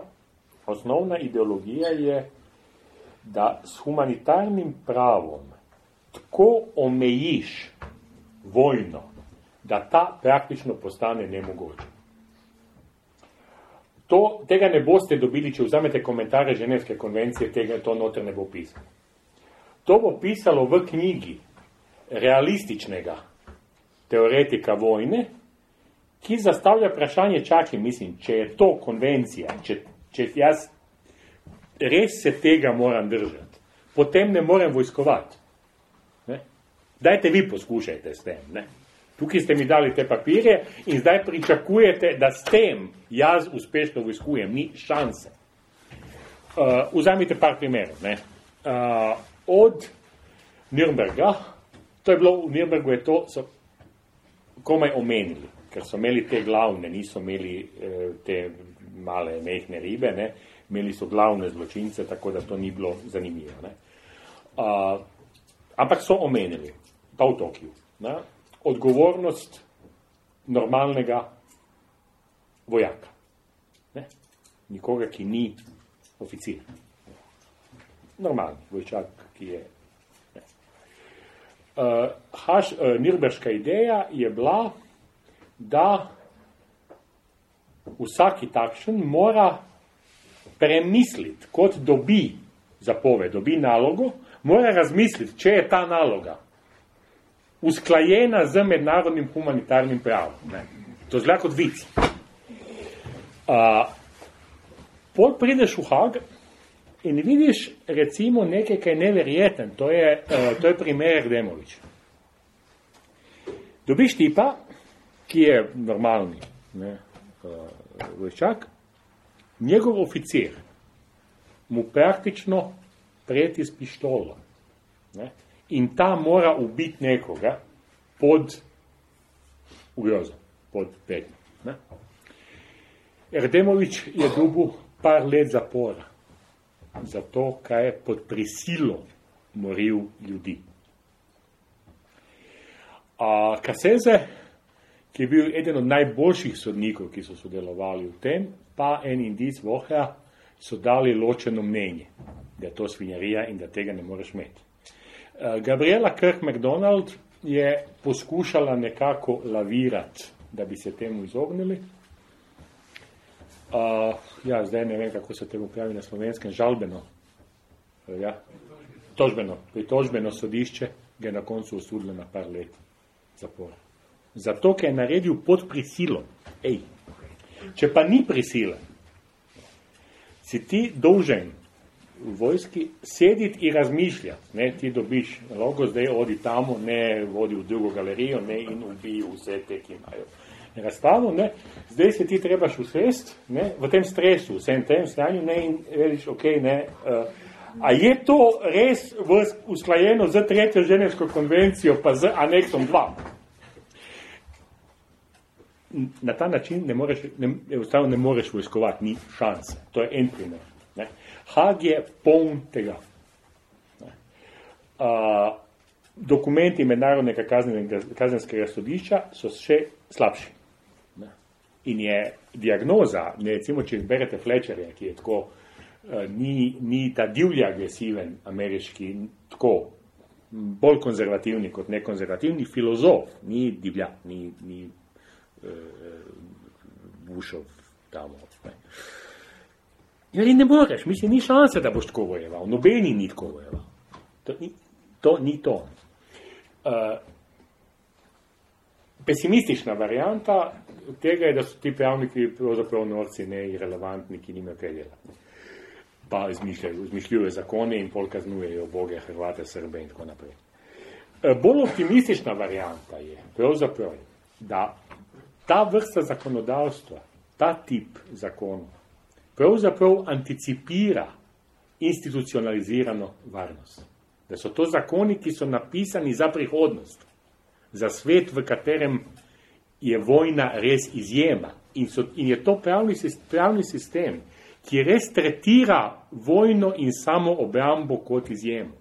Osnovna ideologija je, da s humanitarnim pravom tako omejiš vojno, da ta praktično postane nemogoče. To, tega ne boste dobili, če vzamete komentare Ženevske konvencije, tega to noter ne bo pisalo. To bo pisalo v knjigi realističnega teoretika vojne, ki zastavlja vprašanje, čakaj, mislim, če je to konvencija, če, če jaz res se tega moram držati, potem ne morem vojskovati. Ne? Dajte vi poskušajte s tem. Ne? Tukaj ste mi dali te papirje in zdaj pričakujete, da s tem jaz uspešno vojskujem. Ni šanse. Uh, vzamite par primerov. Ne? Uh, od Nürnberga, to je bilo v Nürnbergu, je to so komaj omenili, ker so imeli te glavne, niso imeli eh, te male mehne ribe, ne? imeli so glavne zločince, tako da to ni bilo zanimivo. Ne? Uh, ampak so omenili, pa v Tokiju, ne? Odgovornost normalnega vojaka. Ne? Nikoga, ki ni oficir. Normalni vojčak, ki je. Uh, haš, uh, Nirberška ideja je bila, da vsaki takšen mora premisliti, kot dobi zapoved, dobi nalogo, mora razmisliti, če je ta naloga usklajena z mednarodnim humanitarnim pravom. Ne. To zgleda kot vic. Uh, Pol prideš v Hag in vidiš recimo nekaj, kaj je neverjeten, to je, uh, to je primer Demovič. Dobiš tipa, ki je normalni ne, uh, vojščak, njegov oficir mu praktično preti s pištolo ne, in ta mora ubiti nekoga pod ugrozo, pod petnjo. Erdemovič je dobil par let zapora, zato kaj je pod prisilo moril ljudi. A Kaseze, ki je bil eden od najboljših sodnikov, ki so sodelovali v tem, pa en indic voha, so dali ločeno mnenje, da je to svinjarija in da tega ne moreš imeti. Gabriela Kirk McDonald je poskušala nekako lavirati, da bi se temu izognili. Uh, ja, zdaj ne vem, kako se temu pravi na slovenskem, žalbeno. Uh, ja. Tožbeno, pritožbeno sodišče ga je na koncu osudilo na par let zapora. Zato, ker je naredil pod prisilo. Ej, če pa ni prisila, si ti dolžen v vojski sediti in razmišljati. Ne, ti dobiš logo, zdaj odi tamo, ne vodi v drugo galerijo, ne in ubij vse te, ki imajo razstavo, zdaj se ti trebaš usest, ne, v tem stresu, vsem tem stanju, ne, in veliš, ok, ne, uh, a je to res v, usklajeno z tretjo ženevsko konvencijo, pa z aneksom 2? Na ta način ne moreš, ne, ne moreš vojskovati, ni šanse. To je en primer. Ne. Hag je poln tega. Ne. Uh, dokumenti mednarodnega kazenskega sodišča so še slabši. In je diagnoza, ne, recimo, če izberete Fletcherja, ki je tako, uh, ni, ni ta divlji agresiven ameriški, tako bolj konzervativni kot nekonzervativni filozof, ni divlja, ni, ni uh, Bushov tam. Ne. Ja, in ne moreš, mislim, ni šanse, da boš tako vojeval, nobeni ni tako vojeval. To ni to. Ni to. Uh, pesimistična varijanta tega je, da so ti pravniki pravzaprav norci ne irrelevantni, ki nimajo kaj delati. Pa izmišljajo, izmišljujejo zakone in pol kaznujejo boge, Hrvate, Srbe in tako naprej. E, bolj optimistična varijanta je pravzaprav, da ta vrsta zakonodavstva, ta tip zakonov, pravzaprav anticipira institucionalizirano varnost. Da so to zakoni, ki so napisani za prihodnost, za svet, v katerem je vojna res izjema in, so, in je to pravni, pravni sistem, ki res tretira vojno in samo obrambo kot izjemo,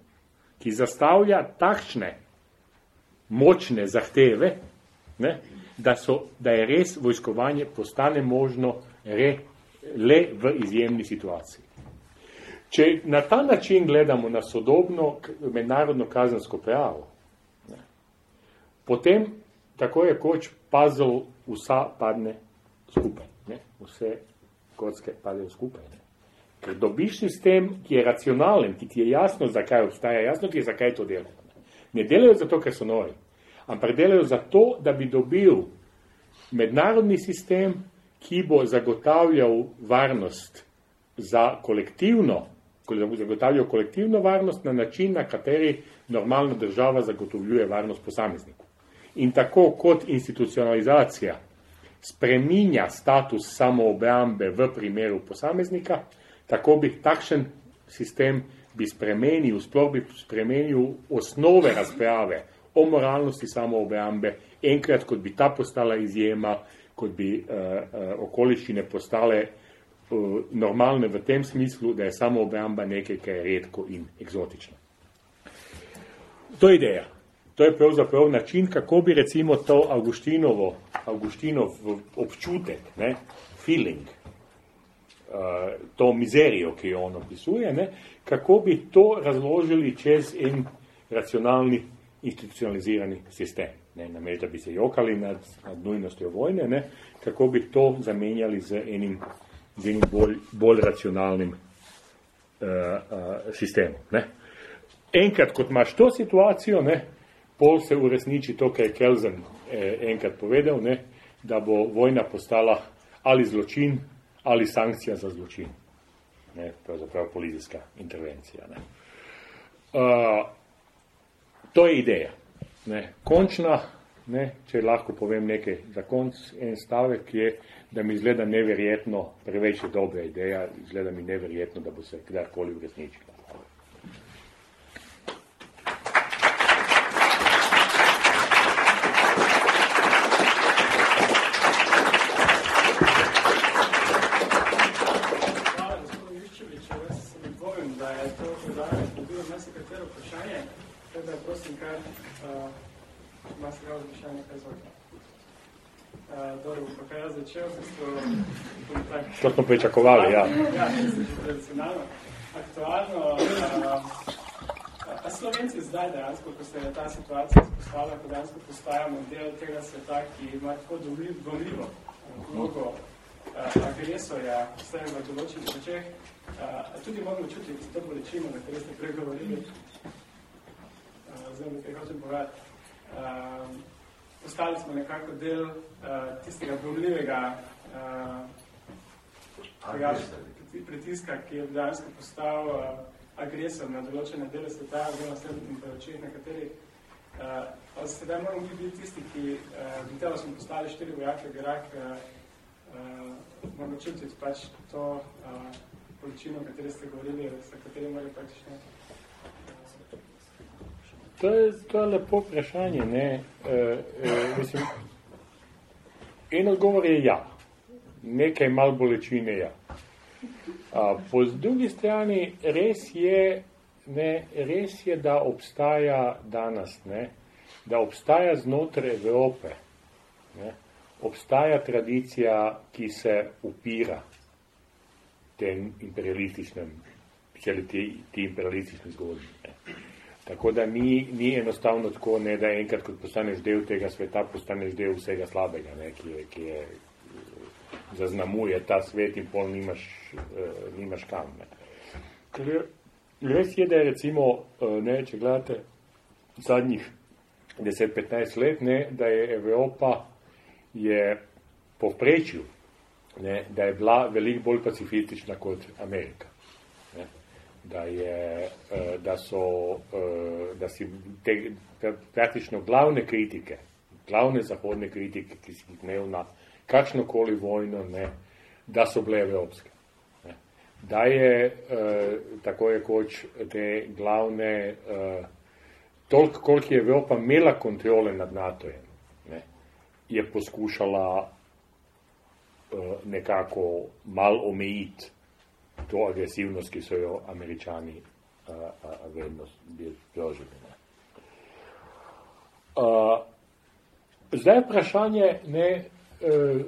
ki zastavlja takšne močne zahteve, ne, da, so, da je res vojskovanje postane možno re, le v izjemni situaciji. Če na ta način gledamo na sodobno mednarodno kazensko pravo, ne, potem tako je koč puzzle vsa padne skupaj. Ne? Vse kocke padejo skupaj. Ne? Ker dobiš sistem, ki je racionalen, ki ti je jasno, zakaj obstaja, jasno ti je, zakaj to delajo. Ne, ne delajo zato, ker so nori, ampak delajo zato, da bi dobil mednarodni sistem, ki bo zagotavljal varnost za kolektivno, zagotavljal kolektivno varnost na način, na kateri normalna država zagotovljuje varnost posamezniku. in tako kot institucionalizacija spreminja status samoobrambe v primeru posameznika, tako bi takšen sistem bi spremenil, sploh bi spremenil osnove razprave o moralnosti samoobrambe, enkrat, kot bi ta postala izjema, kot bi uh, uh, okoliščine postale uh, normalne v tem smislu, da je samoobramba nekaj, kar je redko in eksotično. To je ideja. To je pravzaprav način, kako bi recimo to Augustinovo, Augustinov občutek, ne, feeling, uh, to mizerijo, ki jo on opisuje, ne, kako bi to razložili čez en racionalni institucionalizirani sistem. Ne, namesto da bi se jokali nad, nad nujnostjo vojne, ne, kako bi to zamenjali z enim, z enim bolj, bolj racionalnim uh, uh, sistemom. Ne. Enkrat, kot imaš to situacijo, ne, pol se uresniči to, kar je Kelzen eh, enkrat povedal, ne, da bo vojna postala ali zločin, ali sankcija za zločin. Ne, pravzaprav politična intervencija. Ne. Uh, to je ideja. Ne. Končna, ne, če lahko povem nekaj za konc, en stavek je, da mi izgleda neverjetno, preveč je dobra ideja, izgleda mi neverjetno, da bo se kdajkoli uresničila. To smo pričakovali, ja. Ja, tradicionalno, aktualno. A Slovenci zdaj dejansko, ko se je ta situacija spostavila, ko dejansko postajamo del tega sveta, ki ima tako dvomljivo mnogo agresorja, vse v določenih očeh, tudi moramo čutiti to bolečino, na kateri ste pregovorili. Zdaj, nekaj hočem povedati. Postali smo nekako del tistega dvomljivega pritiska, ki je dejansko postal uh, agresor na določene dele sveta, oziroma srednjih očeh, na katerih uh, sedaj moramo biti tisti, ki uh, telo smo postali štiri vojake v Irak, uh, uh, moramo čutiti pač to uh, količino, o kateri ste govorili, sa kateri mora praktično To je, je lepo vprašanje. Ne? E, e, mislim, en odgovor je ja. Nekaj malo bolečine ja. A, po drugi strani res je, ne, res je, da obstaja danes, ne, da obstaja znotraj Evrope, ne, obstaja tradicija, ki se upira tem imperialističnem, celi ti, ti imperialistični zgodbi. Tako da ni, ni enostavno tako, ne, da enkrat, ko postaneš del tega sveta, postaneš del vsega slabega, ne, ki, je, ki je zaznamuje ta svet in pol nimaš, uh, nimaš kam. Ne. Res je, da je recimo, uh, ne, če gledate zadnjih 10-15 let, ne, da je Evropa je povprečil, ne, da je bila veliko bolj pacifistična kot Amerika. Da, je, uh, da so uh, da si te, praktično glavne kritike, glavne zahodne kritike, ki si jih imel na kakšnokoli vojno, ne, da so bile evropske. Ne. Da je, uh, tako je koč, te glavne, toliko, koliko je Evropa imela kontrole nad NATO-jem, ne, je poskušala nekako mal omejiti to agresivnost, ki so jo američani uh, uh, vedno bili prožili. Uh, zdaj vprašanje, ne, Eh,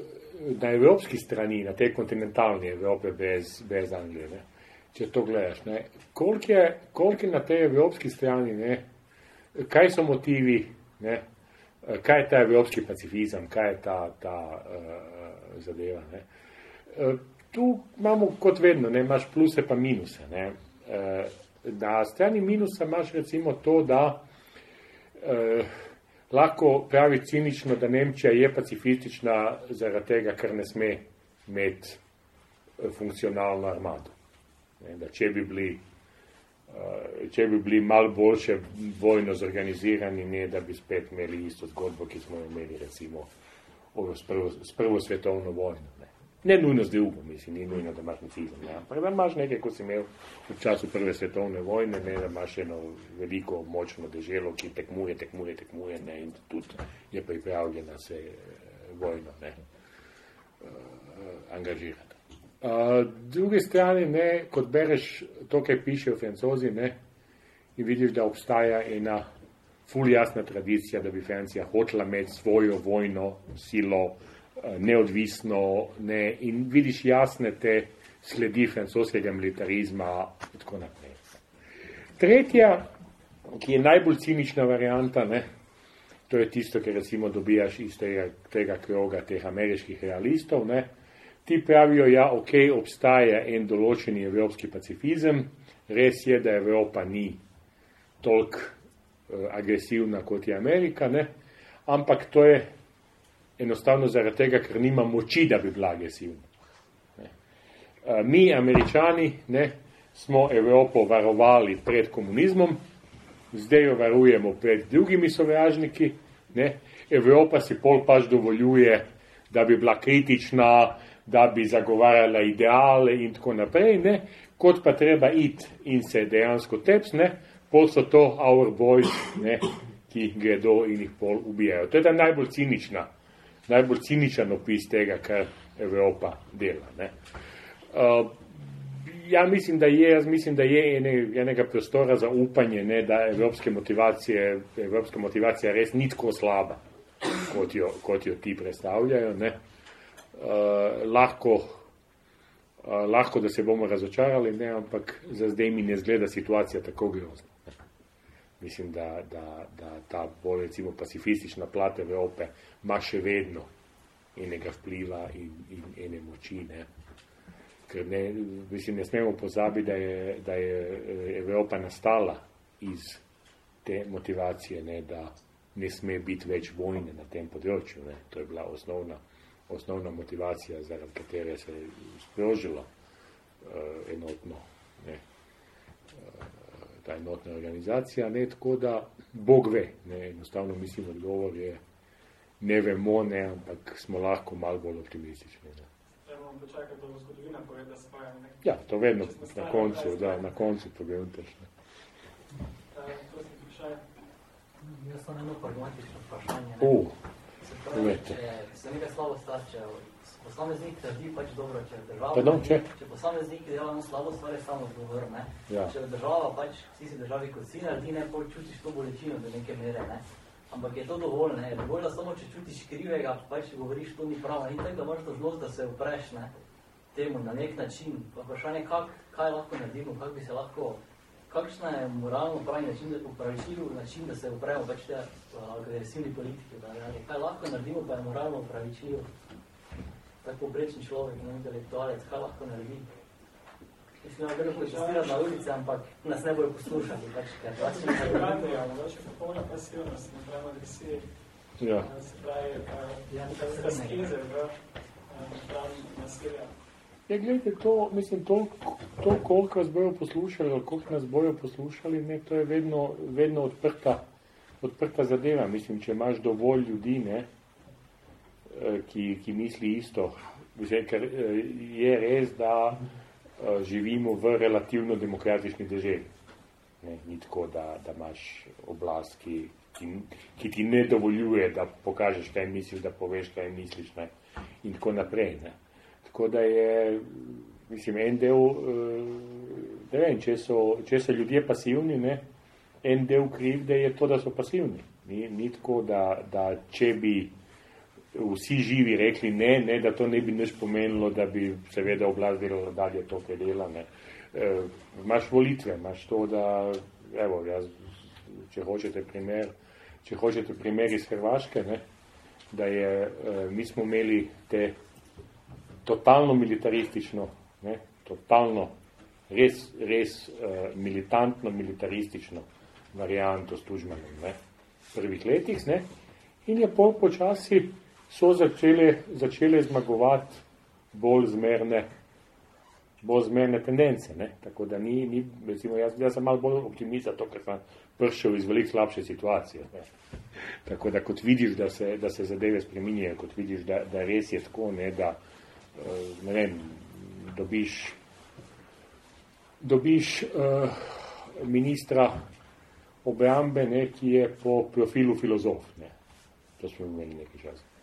na evropski strani, na tej kontinentalni Evrope brez, brez Anglije, ne? če to gledaš, ne? Koliko, je, koliko je na tej evropski strani, ne? kaj so motivi, ne? kaj je ta evropski pacifizem, kaj je ta, ta uh, zadeva. Ne? Uh, tu imamo kot vedno, ne? imaš pluse pa minuse. Ne? Uh, na strani minusa imaš recimo to, da uh, lahko pravi cinično, da Nemčija je pacifistična zaradi tega, ker ne sme imeti eh, funkcionalno armado. Ne, da če bi bili če bi bili malo boljše vojno zorganizirani, ne da bi spet imeli isto zgodbo, ki smo imeli recimo s prvo, s prvo svetovno vojno. Ne. nujno z drugo, mislim, ni nujno, da imaš nacizem, ne. ampak da imaš nekaj, kot si imel v času prve svetovne vojne, ne, da imaš eno veliko močno deželo, ki tekmuje, tekmuje, tekmuje ne, in tudi je pripravljena se vojno ne, angažirati. Uh, druge strani, ne, kot bereš to, kaj piše v francozi, ne, in vidiš, da obstaja ena ful jasna tradicija, da bi Francija hotela imeti svojo vojno silo, neodvisno, ne, in vidiš jasne te sledi francoskega militarizma in tako naprej. Tretja, ki je najbolj cinična varianta, ne, to je tisto, kar recimo dobijaš iz tega, tega kroga teh ameriških realistov, ne, Ti pravijo, ja, ok, obstaja en določeni evropski pacifizem, res je, da Evropa ni toliko uh, agresivna kot je Amerika, ne? ampak to je enostavno zaradi tega, ker nima moči, da bi bila agresivna. Mi, američani, ne, smo Evropo varovali pred komunizmom, zdaj jo varujemo pred drugimi sovražniki, ne? Evropa si pol pač dovoljuje, da bi bila kritična, da bi zagovarjala ideale in tako naprej, ne, kot pa treba iti in se dejansko teps, ne, pol so to our boys, ne, ki gredo in jih pol ubijajo. To je ta najbolj cinična, najbolj ciničen opis tega, kar Evropa dela. Ne. Uh, ja mislim, da je, jaz mislim, da je ene, enega prostora za upanje, ne, da evropske motivacije, evropska motivacija res ni tako slaba, kot jo, kot jo ti predstavljajo. Ne. Uh, lahko, uh, lahko, da se bomo razočarali, ne, ampak za zdaj mi ne zgleda situacija tako grozna. Mislim, da, da, da ta bolj recimo pacifistična plat Evrope ima še vedno enega vpliva in, in ene moči. Ne. Ker ne, mislim, ne smemo pozabiti, da je, da je eh, Evropa nastala iz te motivacije, ne, da ne sme biti več vojne na tem področju. Ne. To je bila osnovna osnovna motivacija, zaradi katere se je sprožilo uh, enotno, ne, uh, ta enotna organizacija, ne tako da Bog ve, ne, enostavno mislim, odgovor je ne vemo, ne, ampak smo lahko malo bolj optimistični. Ne. Ja, to vedno na koncu, da, na koncu pogledate. Jaz sem eno pragmatično vprašanje. Uh. Se nekaj slabo stvar, če posameznik trdi pač dobro, če država, Pardon, če? če posameznik dela eno slabo stvar, je samo odgovor, ne? Ja. Če država pač, vsi si državi kot si naredi, ne, pol čutiš to bolečino do neke mere, ne? Ampak je to dovolj, ne? Dovolj, da samo če čutiš krivega, pač govoriš, to ni pravo. In tako, da imaš dožnost, da se upreš, ne? Temu na nek način. Pa vprašanje, kak, kaj lahko naredimo, kak bi se lahko kakšna je moralno pravi način, da upravičljiv način, da se upravimo pač te agresivni politiki, da ne, kaj lahko naredimo, pa je moralno upravičljiv, tako poprečni človek, ne, intelektualec, kaj lahko naredi. Mislim, da bodo protestirati na ulici, ampak nas ne bojo poslušati, pač, ker pač ne bojo. Ja, mogoče popolna pasivnost, ne pravimo agresije. Ja. Se pravi, ja, ta skize v pravim nasilja. Ja, gledajte, to, mislim, to, to koliko vas bojo poslušali, ali koliko nas bojo poslušali, ne, to je vedno, vedno odprta, odprta zadeva. Mislim, če imaš dovolj ljudi, ne, eh, ki, ki misli isto, mislim, ker eh, je res, da eh, živimo v relativno demokratični državi. Ne, ni tako, da, da imaš oblast, ki, ki, ki ti ne dovoljuje, da pokažeš, kaj misliš, da poveš, kaj misliš, ne, in tako naprej. Ne. Tako da je, mislim, en del, eh, ne vem, če so, če so ljudje pasivni, ne, en del krivde je to, da so pasivni. Ni, ni tako, da, da če bi vsi živi rekli ne, ne, da to ne bi nič pomenilo, da bi seveda oblast delala dalje to, kar dela. Ne. E, imaš volitve, imaš to, da, evo, jaz, če hočete primer, če hočete primer iz Hrvaške, ne, da je, e, mi smo imeli te totalno militaristično, ne, totalno, res, res uh, militantno, militaristično varianto s Tužmanom ne, prvih letih. Ne, in je pol počasi so začele, začele zmagovati bolj zmerne bolj zmerne tendence. Ne? Tako da ni, ni recimo, jaz, jaz sem malo bolj optimista, to, ker sem prišel iz veliko slabše situacije. Ne? Tako da kot vidiš, da se, da se zadeve spreminjajo, kot vidiš, da, da res je tako, ne, da ne vem, dobiš, dobiš uh, ministra obrambe, ne, ki je po profilu filozof. Ne. To smo imeli nekaj časa.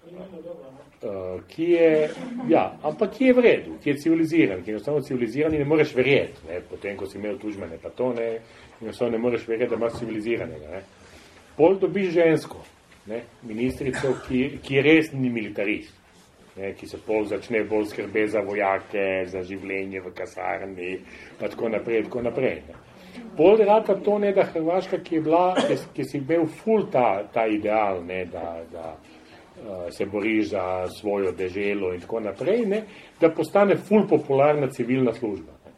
Uh, ki je, ja, ampak ki je v redu, ki je civiliziran, ki je enostavno civiliziran in ne moreš verjeti, ne, potem, ko si imel tužmene, pa to ne, enostavno ne moreš verjeti, da imaš civiliziranega, ne. Pol dobiš žensko, ne, ministrico, ki, ki res ni militarist, ne, ki se pol začne bolj skrbe za vojake, za življenje v kasarni, pa tako naprej, tako naprej, ne. Pol rata to, ne, da Hrvaška, ki je bila, ki, ki si imel ful ta, ta ideal, ne, da, da, se boriš za svojo deželo in tako naprej, ne, da postane ful popularna civilna služba. Ne.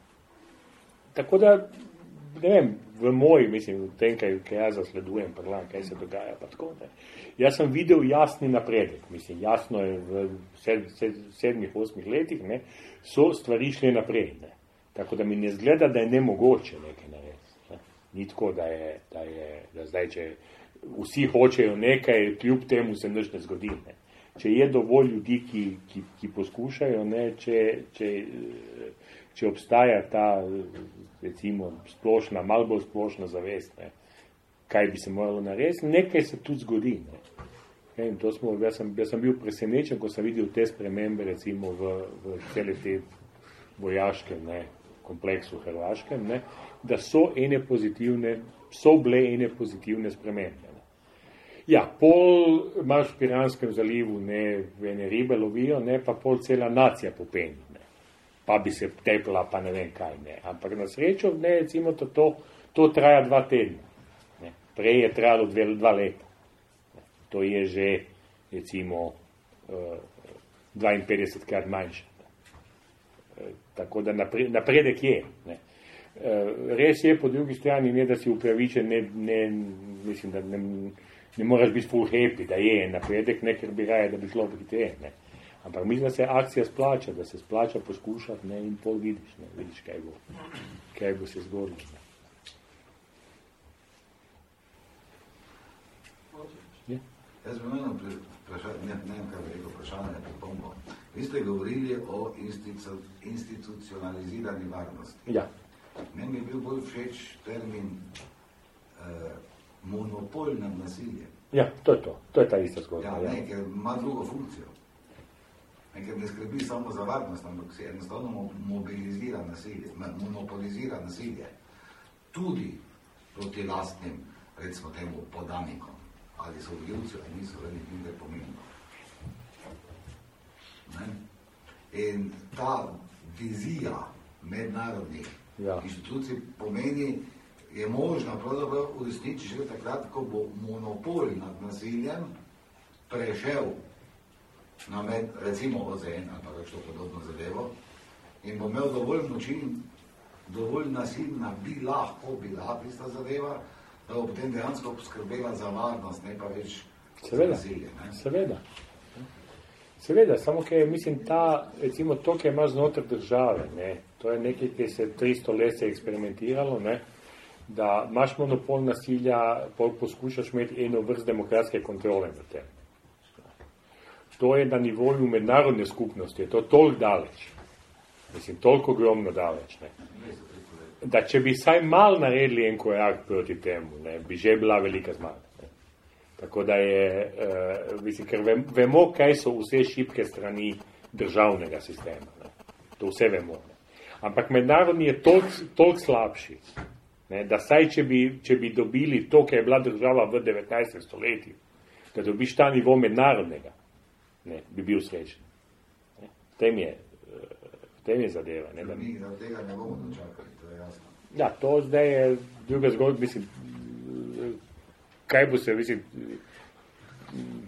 Tako da, ne vem, v moji, mislim, v tem, kaj, kaj jaz zasledujem, prlan, kaj se dogaja, pa tako, ne. Jaz sem videl jasni napredek, mislim, jasno je v sed, sed, sedmih, osmih letih, ne, so stvari šle naprej, ne. Tako da mi ne zgleda, da je nemogoče nekaj narediti. Ne. Ni tako, da je, da je, da zdaj, če vsi hočejo nekaj, kljub temu se nič ne zgodi. Ne. Če je dovolj ljudi, ki, ki, ki poskušajo, ne, če, če, če obstaja ta recimo, splošna, malo bolj splošna zavest, ne, kaj bi se moralo narediti, nekaj se tudi zgodi. Ne. In to smo, jaz, sem, jaz sem bil presenečen, ko sem videl te spremembe recimo v, v cele te vojaške ne, kompleksu Hrvaškem, ne, da so ene pozitivne, so bile ene pozitivne spremembe. Ja, pol imaš v Piranskem zalivu, ne, ene ribe lovijo, ne, pa pol cela nacija popeni, ne. Pa bi se tepla, pa ne vem kaj, ne. Ampak na srečo, ne, recimo, to, to, to traja dva tedna. Ne. Prej je trajalo dve, dva leta. Ne. To je že, recimo, uh, eh, 52 krat manjše. Uh, tako da napredek je. Ne. Uh, res je po drugi strani, ne, da si upravičen, ne, ne, mislim, da ne, ne moraš biti full happy, da je napredek, ne, ker bi raje, da bi šlo hitreje. Ne. Ampak mislim, da se akcija splača, da se splača poskušati ne, in pol vidiš, ne, vidiš kaj, bo, kaj bo se zgodilo. Jaz bi imel vprašanje, ne, ne vem, kaj bi rekel, vprašanje, pripombo. Vi ste govorili o institu, institucionalizirani varnosti. Ja. Meni je bil bolj všeč termin eh, monopol nad nasiljem. Ja, to je to. To je ta ista zgodba. Ja, ne, ker ima drugo funkcijo. Ne, ker ne skrbi samo za varnost, ampak se enostavno mobilizira nasilje, monopolizira nasilje. Tudi proti lastnim, recimo temu, podanikom. Ali so vljivci, ali niso, ali nekaj pomembno. Ne? In ta vizija mednarodnih ja. inštitucij pomeni, je možno pravzaprav uresničiti še takrat, ko bo monopol nad nasiljem prešel na med, recimo OZN ali pa kakšno podobno zadevo in bo imel dovolj moči, dovolj nasilna bi lahko bila tista zadeva, da bo potem dejansko poskrbela za varnost, ne pa več seveda, za nasilje. Ne? Seveda. Seveda, samo ker mislim ta, recimo to, ki ima znotraj države, ne, to je nekaj, ki se 300 let se eksperimentiralo, ne, da imaš monopol nasilja, pol poskušaš imeti eno vrst demokratske kontrole na tem. To je na nivoju mednarodne skupnosti, je to toliko daleč. Mislim, toliko ogromno daleč. Ne. Da če bi saj mal naredili en korak proti temu, ne, bi že bila velika zmaga. Tako da je, uh, mislim, ker vemo, kaj so vse šibke strani državnega sistema. Ne. To vse vemo. Ne. Ampak mednarodni je toliko slabši, Ne, da saj, če bi, če bi dobili to, kar je bila država v 19. stoletju, da dobiš ta nivo mednarodnega, ne, bi bil srečen. Ne, v tem je, v tem je zadeva. Ne, da, mi da tega ne bomo dočakali, to je jasno. Ja, to zdaj je druga zgodba, mislim, kaj bo se, mislim,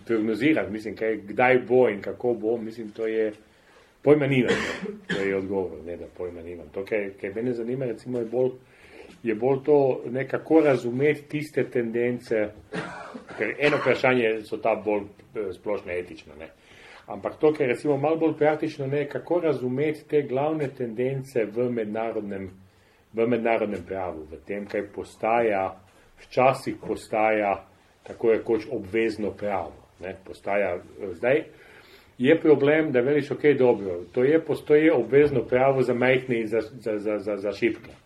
prognozirati, mislim, kaj, kdaj bo in kako bo, mislim, to je, pojma nimam, to je odgovor, ne, da pojma nimam. To, kaj, kaj mene zanima, recimo, je bolj, je bolj to nekako razumeti tiste tendence, ker eno vprašanje so ta bolj eh, splošno etična, ne. Ampak to, je recimo malo bolj praktično, ne, kako razumeti te glavne tendence v mednarodnem, v mednarodnem pravu, v tem, kaj postaja, včasih postaja, tako je koč obvezno pravo. Ne, postaja, zdaj je problem, da veliš, ok, dobro, to je, postoje obvezno pravo za majhne in za, za, za, za, za šipke.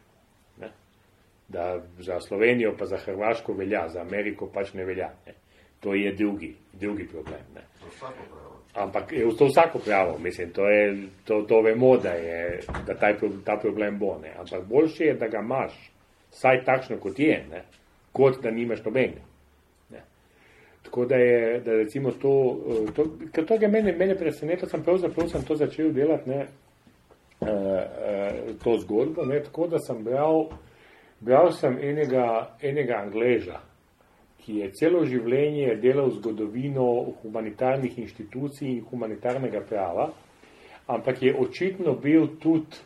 Da za Slovenijo pa za Hrvaško velja, za Ameriko pač ne velja. Ne. To je drugi, drugi problem. Ne. Ampak je to vsako pravo, mislim, to, je, to, to vemo, da, je, da taj, ta problem bo. Ne. Ampak boljše je, da ga imaš, saj takšno kot je, ne, kot da nimaš nobenega. Tako da je, da recimo to, to ker to je mene, mene presenetilo, sem pravzaprav sem to začel delati, ne, uh, uh, to zgodbo, ne, tako da sem bral, bral sem enega, enega angleža, ki je celo življenje delal zgodovino humanitarnih inštitucij in humanitarnega prava, ampak je očitno bil tudi,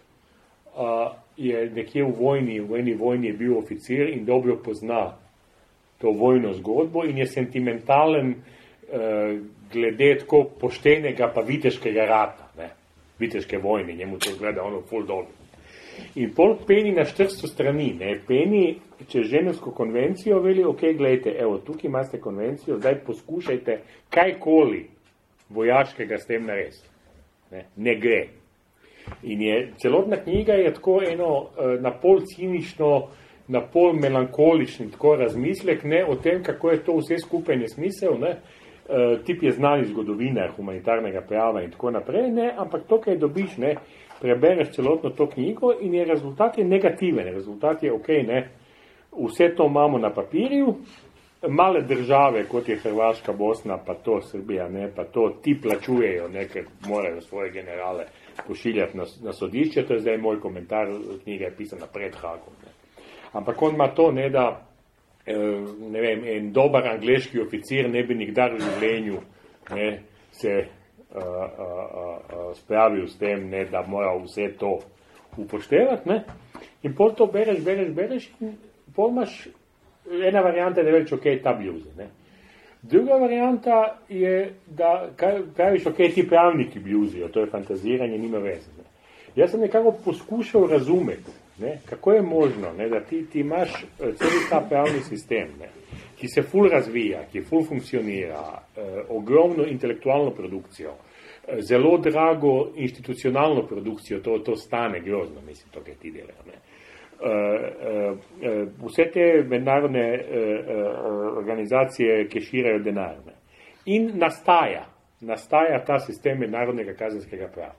uh, je nekje v vojni, v eni vojni je bil oficir in dobro pozna to vojno zgodbo in je sentimentalen uh, glede tako poštenega pa viteškega rata, ne? viteške vojne, njemu to zgleda ono full dobro. In pol peni na 400 strani, ne, peni čez ženevsko konvencijo, veli, ok, gledajte, evo, tukaj imate konvencijo, zdaj poskušajte kajkoli vojaškega s tem narediti. Ne, ne gre. In je, celotna knjiga je tako eno eh, na pol cinično, na pol melankolični tako razmislek, ne, o tem, kako je to vse skupaj nesmisel, ne, uh, tip je znani zgodovina humanitarnega prava in tako naprej, ne, ampak to, kaj dobiš, ne, prebereš celotno to knjigo in je rezultat je negativen, rezultat je ok, ne, vse to imamo na papirju, male države, kot je Hrvaška, Bosna, pa to Srbija, ne, pa to ti plačujejo, ne, ker morajo svoje generale pošiljati na, na sodišče, to je zdaj moj komentar, knjiga je pisana pred Hagom. Ne. Ampak on ima to, ne, da eh, ne vem, en dober angliški oficir ne bi nikdar v življenju ne, se spravil s tem, ne, da mora vse to upoštevati. Ne. In pol to bereš, bereš, bereš in pol imaš ena varijanta, da veš, ok, ta bluzi. Ne. Druga varijanta je, da praviš, ok, ti pravniki bluzijo, to je fantaziranje, nima veze. Ne. Jaz sem nekako poskušal razumeti, ne, kako je možno, ne, da ti, ti imaš cel ta pravni sistem. Ne ki se ful razvija, ki ful funkcionira, eh, ogromno intelektualno produkcijo, eh, zelo drago institucionalno produkcijo, to, to stane grozno, mislim, to, kaj ti delajo. Ne. Uh, uh, uh, vse te mednarodne organizacije, ki širajo denar. Ne. In nastaja, nastaja ta sistem mednarodnega kazenskega prava,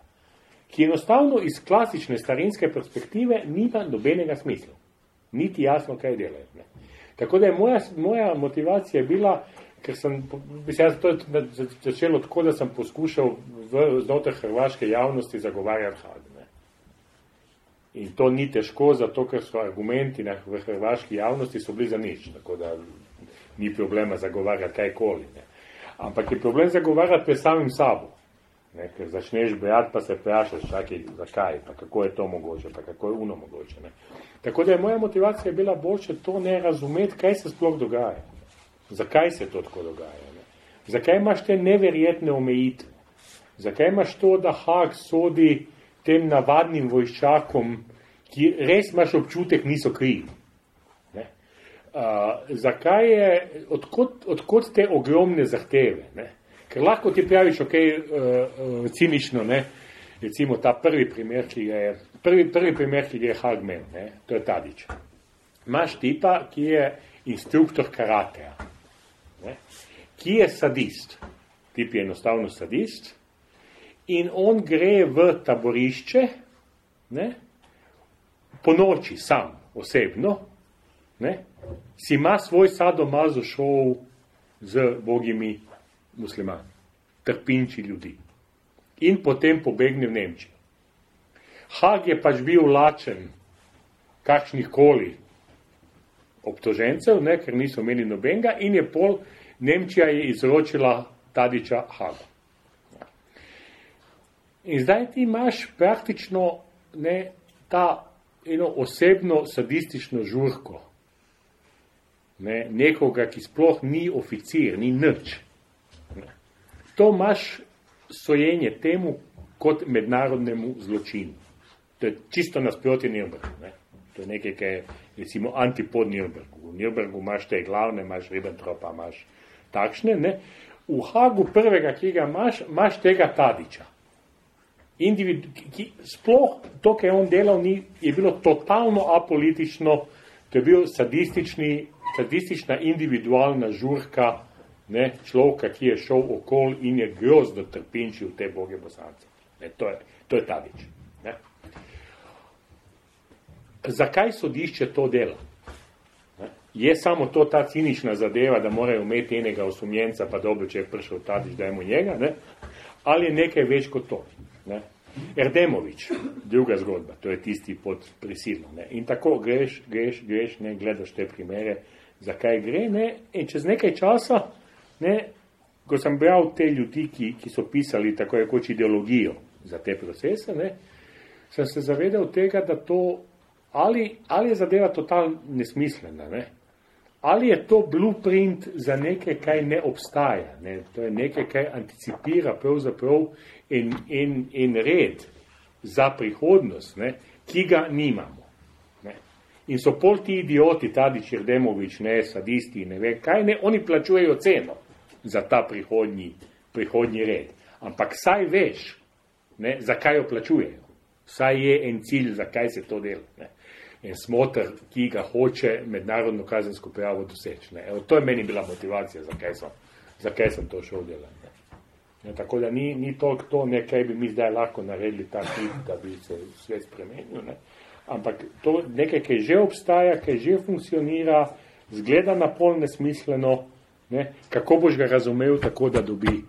ki enostavno iz klasične starinske perspektive nima nobenega smisla. Niti jasno, kaj delajo. Ne. Tako da je moja, moja motivacija bila, ker sem, mislim, jaz to je začelo tako, da sem poskušal v, znotraj hrvaške javnosti zagovarjati Hag. In to ni težko, zato ker so argumenti na, v hrvaški javnosti so bili za nič, tako da ni problema zagovarjati kajkoli. Ne. Ampak je problem zagovarjati pred samim sabo. Ne, ker začneš brati, pa se vprašaš, zakaj, pa kako je to mogoče, pa kako je uno mogoče. Ne. Tako da je moja motivacija bila boljše to ne razumeti, kaj se sploh dogaja. Zakaj se to tako dogaja? Ne? Zakaj imaš te neverjetne omejitve? Zakaj imaš to, da Hak sodi tem navadnim vojščakom, ki res imaš občutek, niso krivi? Uh, zakaj je, odkot, odkot te ogromne zahteve? Ne? Ker lahko ti praviš, ok, uh, uh, cinično, ne? recimo ta prvi primer, ki je prvi, prvi primer, ki je Hagman, ne, to je Tadič. Imaš tipa, ki je instruktor karateja, ne, ki je sadist. Tip je enostavno sadist in on gre v taborišče ne, po noči sam, osebno, ne, si ima svoj sadomazo šov z bogimi muslimani, trpinči ljudi. In potem pobegne v Nemčijo. Hag je pač bil lačen kakšnih koli obtožencev, ne, ker niso imeli nobenega in je pol Nemčija je izročila Tadiča Hagu. In zdaj ti imaš praktično ne, ta eno osebno sadistično žurko. Ne, nekoga, ki sploh ni oficir, ni nič. To imaš sojenje temu kot mednarodnemu zločinu. To je čisto nasproti Nürnbergu. Ne? To je nekaj, kar je recimo antipod Nürnbergu. V Nürnbergu imaš te glavne, imaš Ribbentropa, imaš takšne. Ne? V Hagu prvega, ki ga imaš, imaš tega Tadiča. Individu, ki, sploh to, kar je on delal, ni, je bilo totalno apolitično, to je bil sadistični, sadistična individualna žurka ne, človeka, ki je šel okol in je grozno trpinčil te boge bosance. Ne, to, je, to je Tadič. Ne. Zakaj sodišče to dela? Ne? Je samo to ta cinična zadeva, da morajo imeti enega osumljenca, pa dobro, če je prišel Tadič, dajmo njega, ne? ali je nekaj več kot to? Ne? Erdemovič, druga zgodba, to je tisti pod prisilno. Ne? In tako greš, greš, greš, ne gledaš te primere, zakaj gre. Ne? In čez nekaj časa, ne, ko sem bral te ljudi, ki, ki so pisali tako rekoč ideologijo za te procese, ne, sem se zavedal tega, da to ali, ali je zadeva totalno nesmislena, ne? ali je to blueprint za nekaj, kaj ne obstaja. Ne? To je nekaj, kaj anticipira pravzaprav in, in, in red za prihodnost, ne? ki ga nimamo. Ne? In so pol ti idioti, Tadi Čerdemovič, ne, sadisti, ne ve, kaj ne, oni plačujejo ceno za ta prihodnji, prihodnji red. Ampak saj veš, ne, zakaj jo plačujejo. Saj je en cilj, zakaj se to dela. Ne en smotr, ki ga hoče mednarodno kazensko pravo doseči. Evo, to je meni bila motivacija, zakaj sem, zakaj sem to šel delati. Ne, tako da ni, ni toliko to, ne, kaj bi mi zdaj lahko naredili ta hit, da bi se svet spremenil. Ne. Ampak to nekaj, ki že obstaja, ki že funkcionira, zgleda na pol nesmisleno, ne, kako boš ga razumel tako, da dobi,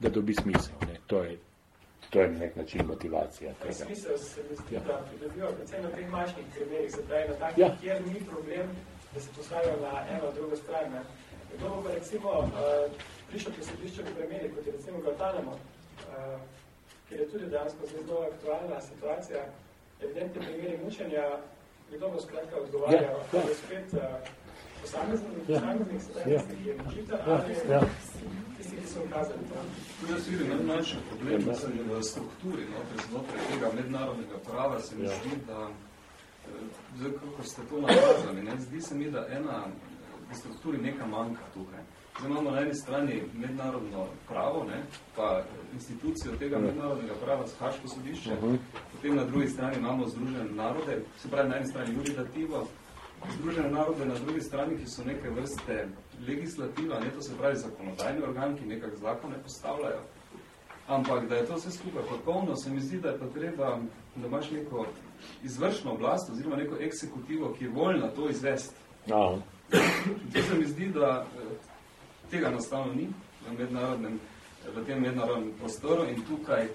da dobi smisel. Ne. To je to je nek način motivacija. Tega. Smisel se mi zdi, ja. da pridobijo predvsem na teh manjših primerih, se pravi na takih, ja. kjer ni problem, da se postavijo na eno drugo stran. Ne. Kdo bo pa recimo uh, prišel pri središču primeri, kot je recimo Guantanamo, uh, kjer je tudi dejansko zelo aktualna situacija, evidentni primeri mučenja, kdo bo skratka odgovarjal, ja. ja. spet uh, posameznik, ja. ja. mučitelj, ja. ali ja tisti, ki so ukazali to. Jaz vidim najmanjši problem ja, v strukturi, no, znotraj tega mednarodnega prava se mi ja. zdi, da, eh, zdaj, kako ste to nakazali, ne, zdi se mi, da ena v strukturi neka manjka tukaj. Zdaj imamo na eni strani mednarodno pravo, ne, pa institucijo tega ja. mednarodnega prava z Haško sodišče, uh -huh. potem na drugi strani imamo Združene narode, se pravi na eni strani judidativo, Združene narode na drugi strani, ki so neke vrste legislativa, ne to se pravi zakonodajni organ, ki nekak zakone postavljajo, ampak da je to vse skupaj popolno, se mi zdi, da je pa treba, da imaš neko izvršno oblast oziroma neko eksekutivo, ki je voljna to izvesti. No. To se mi zdi, da eh, tega nastavno ni v, mednarodnem, v tem mednarodnem prostoru in tukaj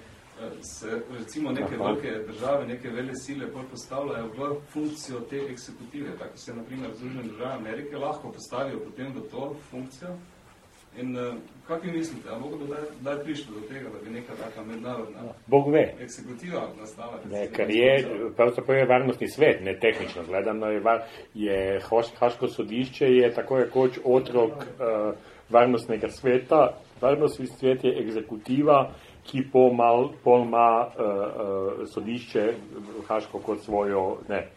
se recimo neke Aha. velike države, neke vele sile postavljajo v funkcijo te eksekutive, tako se naprimer Združene države Amerike lahko postavijo potem v to funkcijo. In uh, kak vi mislite, a mogo bi da je prišlo do tega, da bi neka taka mednarodna Bog ve. eksekutiva nastala? Ne, ker je, pravzaprav je varnostni svet, ne tehnično gledano, je, var, je Haško sodišče je tako rekoč otrok uh, varnostnega sveta, varnostni svet je egzekutiva, ki pol ima uh, uh, sodišče Haško kot svojo. Ne.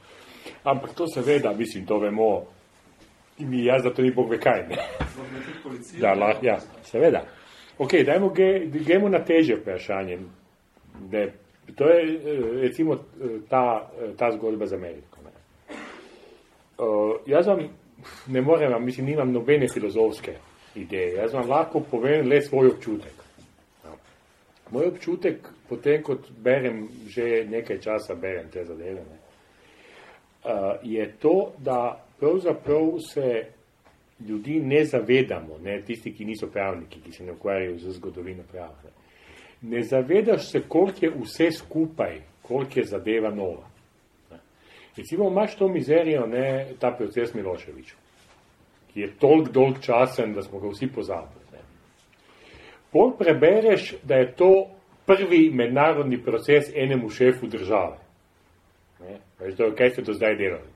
Ampak to seveda, mislim, to vemo, mi jaz, da to ni Bog ve kaj. Ne. Da, lah, ja, seveda. Ok, dajmo gremo na teže vprašanje. Ne. To je eh, recimo ta, ta zgodba z Ameriko. Ne. Uh, jaz vam ne morem, mislim, nimam nobene filozofske ideje. Jaz vam lahko povem le svoj občutek. Moj občutek, potem kot berem, že nekaj časa berem te zadeve, ne, je to, da pravzaprav se ljudi ne zavedamo, ne, tisti, ki niso pravniki, ki se ne ukvarjajo z zgodovino prava. Ne, ne zavedaš se, koliko je vse skupaj, koliko je zadeva nova. Ne. Recimo, imaš to mizerijo, ne, ta proces Miloševiču, ki je tolk dolg časen, da smo ga vsi pozabili. Pol prebereš, da je to prvi mednarodni proces enemu šefu države. Ne? Veš, da, kaj ste do zdaj delali?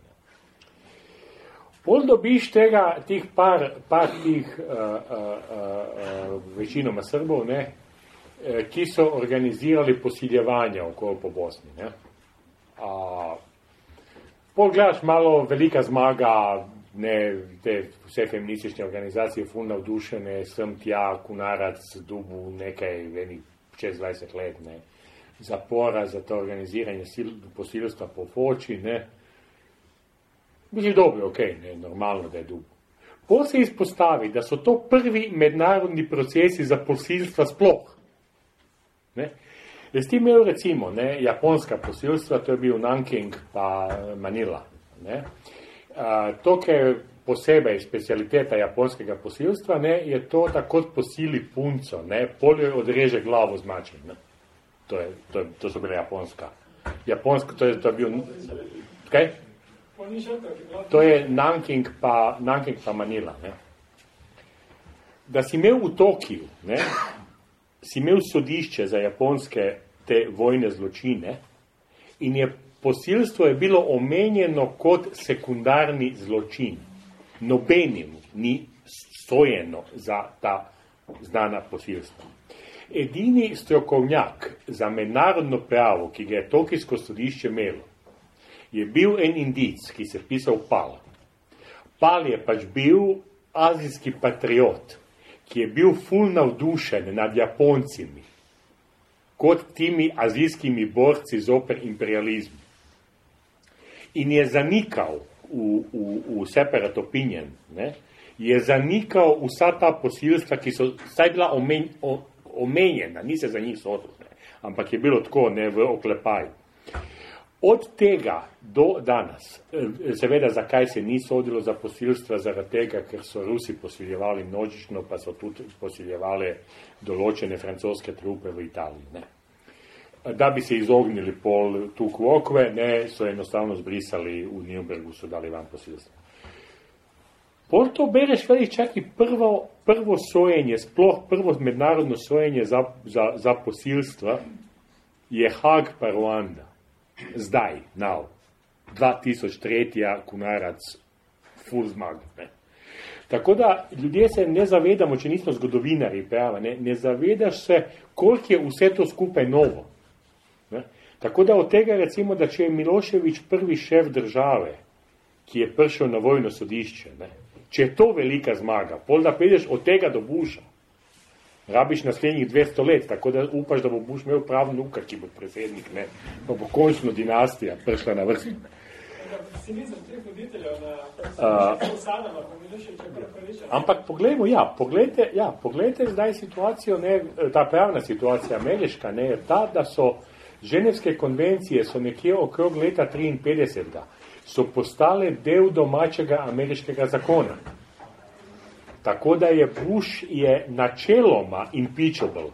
Pol dobiš tega, tih par, par tih, uh, uh, uh, večinoma Srbov, ne, ki so organizirali posiljevanja okolo po Bosni. Ne? A, pogledaš malo velika zmaga, ne, te vse feministične organizacije, ful navdušene, sem tja, kunarac, dubu, nekaj, veni, čez 20 let, ne, zapora za to organiziranje sil, posilstva po foči, ne, bi dobro, ok, ne, normalno, da je dubu. Po se izpostavi, da so to prvi mednarodni procesi za posilstva sploh. Ne. Jaz ti imel recimo, ne, japonska posilstva, to je bil Nanking pa Manila. Ne. To, kar je posebej specialiteta japonskega posilstva, ne, je to, da kot posili punco, ne, polje odreže glavo z mačem. Ne. To, je, to, je, to so bile japonska. Japonska, to je, to je bil... Kaj? To je Nanking pa, Nanking pa Manila. Ne. Da si imel v Tokiju, ne, si imel sodišče za japonske te vojne zločine in je posilstvo je bilo omenjeno kot sekundarni zločin. Nobenim ni stojeno za ta znana posilstva. Edini strokovnjak za mednarodno pravo, ki ga je Tokijsko sodišče imelo, je bil en indic, ki se pisal Pal. Pal je pač bil azijski patriot, ki je bil ful navdušen nad Japoncimi, kot timi azijskimi borci zoper imperializm in je zanikal v, v, v separate opinion, ne, je zanikal vsa ta posilstva, ki so vsaj bila omen, o, omenjena, ni se za njih sodil, ne, ampak je bilo tako ne v oklepaju. Od tega do danes, eh, seveda zakaj se ni sodilo za posilstva, zaradi tega, ker so Rusi posiljevali množično, pa so tudi posiljevali določene francoske trupe v Italiji. Ne da bi se izognili pol tu kvokve, ne, so enostavno zbrisali u Nürnbergu, su dali van posilstvo. Pol to bereš veli čak i prvo, prvo sojenje, sploh prvo mednarodno sojenje za, za, za posilstva je Hag pa Ruanda. Zdaj, now. 2003. kunarac full zmag. Ne. Tako da ljudje se ne zavedamo, če nismo zgodovinari, prava, ne, ne zavedaš se, koliko je vse to skupaj novo. Ne? Tako da od tega recimo, da če je Miloševič prvi šef države, ki je prišel na vojno sodišče, ne? če je to velika zmaga, pol da prideš od tega do Buša, rabiš naslednjih 200 let, tako da upaš, da bo Buš imel prav nuka, ki bo predsednik, ne? pa bo končno dinastija prišla na vrst. Ampak poglejmo, ja, poglejte, ja, poglejte zdaj situacijo, ne, ta pravna situacija ameriška, ne, je ta, da so Ženevske konvencije so nekje okrog leta 53. so postale del domačega ameriškega zakona. Tako da je Bush je načeloma impeachable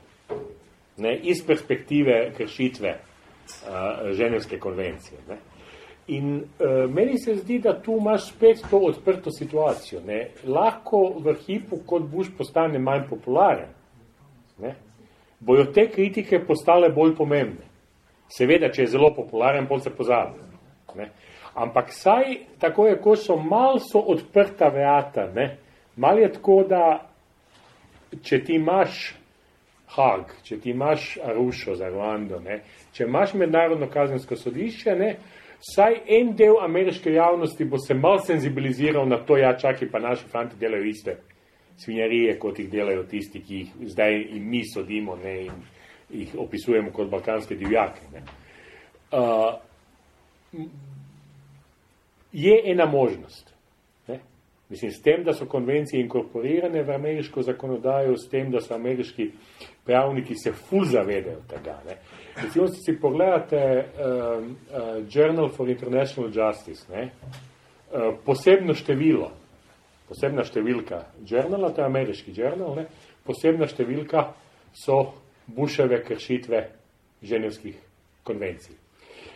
ne, iz perspektive kršitve uh, Ženevske konvencije. Ne. In uh, meni se zdi, da tu imaš spet to odprto situacijo. Ne. Lahko v hipu, kot Bush postane manj popularen, ne, bojo te kritike postale bolj pomembne. Seveda, če je zelo popularen, pol se pozabi. Ne? Ampak saj, tako je, ko so mal so odprta vrata, ne? mal je tako, da če ti imaš Hag, če ti imaš Arušo za Ruando, ne? če imaš mednarodno kazensko sodišče, ne? saj en del ameriške javnosti bo se mal senzibiliziral na to, ja čaki pa naši fanti delajo iste svinjarije, kot jih delajo tisti, ki jih zdaj in mi sodimo, ne, in jih opisujemo kot balkanske divjake. Ne. Uh, je ena možnost. Ne. Mislim, s tem, da so konvencije inkorporirane v ameriško zakonodajo, s tem, da so ameriški pravniki se ful zavedajo tega. Ne. Recimo, če si pogledate uh, uh, Journal for International Justice, ne, uh, posebno število, posebna številka journala, to je ameriški journal, ne, posebna številka so Buševe kršitve ženevskih konvencij.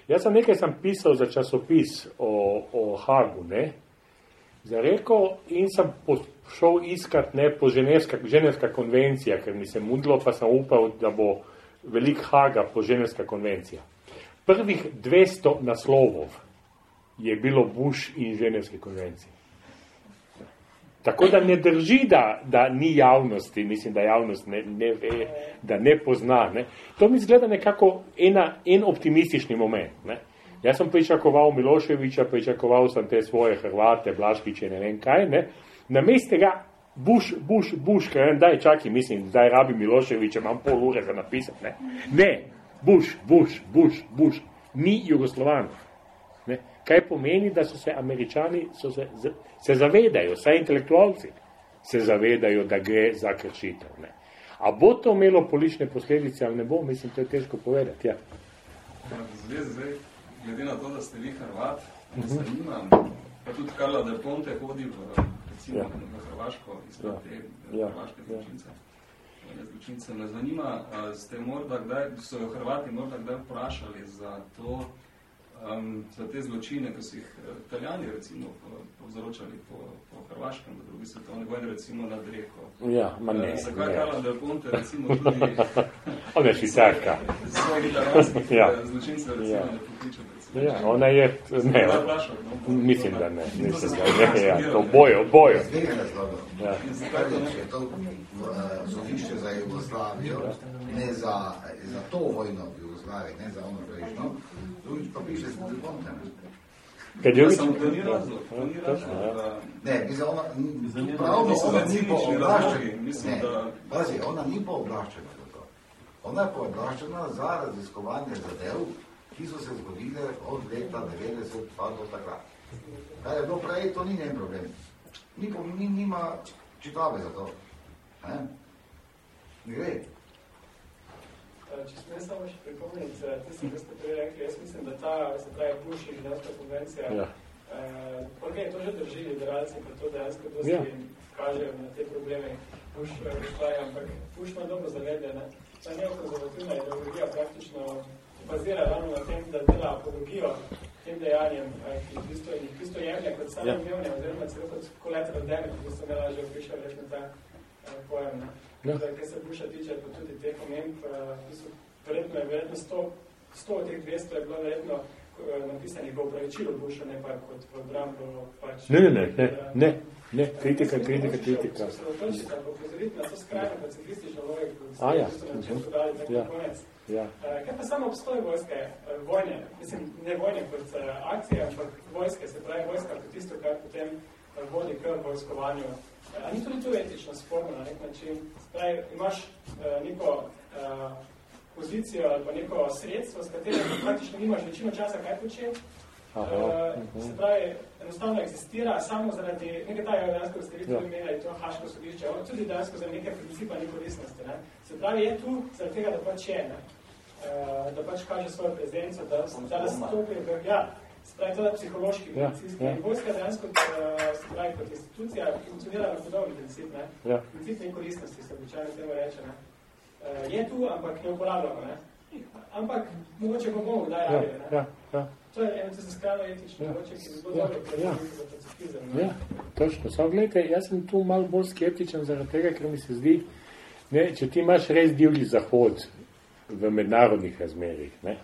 Jaz sem nekaj sem pisal za časopis o, o Hagu, ne, za reko in sem šel iskat ne po ženevska, ženevska konvencija, ker mi se mudlo, pa sem upal, da bo velik Haga po ženevska konvencija. Prvih 200 naslovov je bilo Buš in ženevske konvencije. Tako da ne drži, da, da ni javnosti, mislim, da javnost ne, ne ve, da ne pozna. Ne. To mi zgleda nekako ena, en optimistični moment. Ne. Jaz sem pričakoval Miloševiča, pričakoval sem te svoje Hrvate, Blaškiče, ne vem kaj. Ne. Na mestu tega Buš, buš, buš, ker en daj čaki, mislim, zdaj rabi Miloševiča, imam pol ure za napisati. Ne, ne buš, buš, buš, buš, ni Jugoslovan. Kaj pomeni, da so se američani, so se, se zavedajo, saj intelektualci se zavedajo, da gre za kršitev. Ne. A bo to imelo politične posledice ali ne bo, mislim, to je težko povedati. Ja. Zdaj, zdaj, glede na to, da ste vi Hrvat, uh -huh. zanima, pa tudi Karla de Ponte hodi v, recimo, ja. v Hrvaško, izpred ja. te ja. hrvaške ja. zločince. Zločince me zanima, ste morda kdaj, so jo Hrvati morda kdaj vprašali za to, um, za te zločine, ki so jih eh, italijani recimo povzročali po, po Hrvaškem, v drugi svetovni vojni, recimo nad reko. Ja, ma ne. Uh, zakaj Karla del Ponte recimo tudi... <laughs> Ona je švicarka. <laughs> Svojih italijanskih ja. Eh, zločincev recimo ja. ne pokliče Ja, ona je, ne, mislim, da ne, mislim, da ne, ja, to bojo, bojo. Ja. Je to zovišče za Jugoslavijo, ne za, za to vojno v Jugoslaviji, ne za ono prejšnjo, drugič pa piše s. Kaj Samo to ni razlog, to ni razlog. Ne, mislim, ona, pravno, ona ni po oblaščena. Ne, pazi, ona ni po oblaščena za to. Ona je po oblaščena za raziskovanje zadev, ki so se zgodile od leta 90 pa do takrat. Kaj je bilo prej, to ni njen problem. Ni, ni, nima čitave za to. Ne, ne gre. Če smem samo še pripomniti, tisto, kar ste prej rekli, jaz mislim, da ta, se pravi, Bush in Ženevska konvencija, ja. eh, ok, to že drži liberalci, pa to dejansko dosti ja. kažejo na te probleme Bush razpravi, ampak Bush ima dobro zavede, ne? Ta neokonzervativna ideologija praktično bazira ravno na tem, da dela apologijo tem dejanjem, ki v bistvu, v bistvu jemlje kot samem ja. oziroma celo kot collateral damage, v bistvu me lažje opišal reč na ta eh, pojem. Ne? Ja. Zdaj, kaj se Buša tiče, pa tudi te komemb, uh, verjetno je verjetno 100, 100 od teh 200 je bilo verjetno uh, napisani v upravičilo Buša, ne pa kot v obrambo. Pač, ne, ne, ne, ne, ne, ne, kritika, kritika, kritika. Sredotočiti, pa upozoriti na to skrajno pacifistično logiko, ki se ja. je na čem dodali tako ja. konec. Ja. Uh, kaj pa samo obstoj vojske, vojne, mislim, ne vojne kot akcije, ampak vojske, se pravi vojska kot tisto, kar potem vodi k vojskovanju A ni tudi to etično sporno na nek način? Spravi, imaš uh, neko uh, pozicijo ali pa neko sredstvo, s katerim praktično nimaš večino časa kaj početi. Uh, se pravi, enostavno eksistira samo zaradi, nekaj taj dejansko, ste vi tudi ja. imeli, to haško sodišče, tudi dejansko zaradi neke principa ni koristnosti. Ne? Se pravi, je tu zaradi tega, da pač je, ne? Uh, da pač kaže svojo prezenco, da, da, da stopi, ja, Spravi, to je psihološki ja, medicinski. Ja. Vojska dejansko, eh, se pravi, kot institucija, funkcionira na podobni princip, ne? Ja. Princip nekoristnosti, se običajno temu reče, ne? Uh, je tu, ampak ne uporabljamo, ne? Ampak mogoče pa bomo kdaj ne? Ja, ja. To je eno se skrajno etično, ja. mogoče, ki bi bilo ja. dobro ja. za pacifizem. Ne? Ja, točno. Samo gledajte, jaz sem tu malo bolj skeptičen zaradi tega, ker mi se zdi, ne, če ti imaš res divji zahod v mednarodnih razmerih, ne,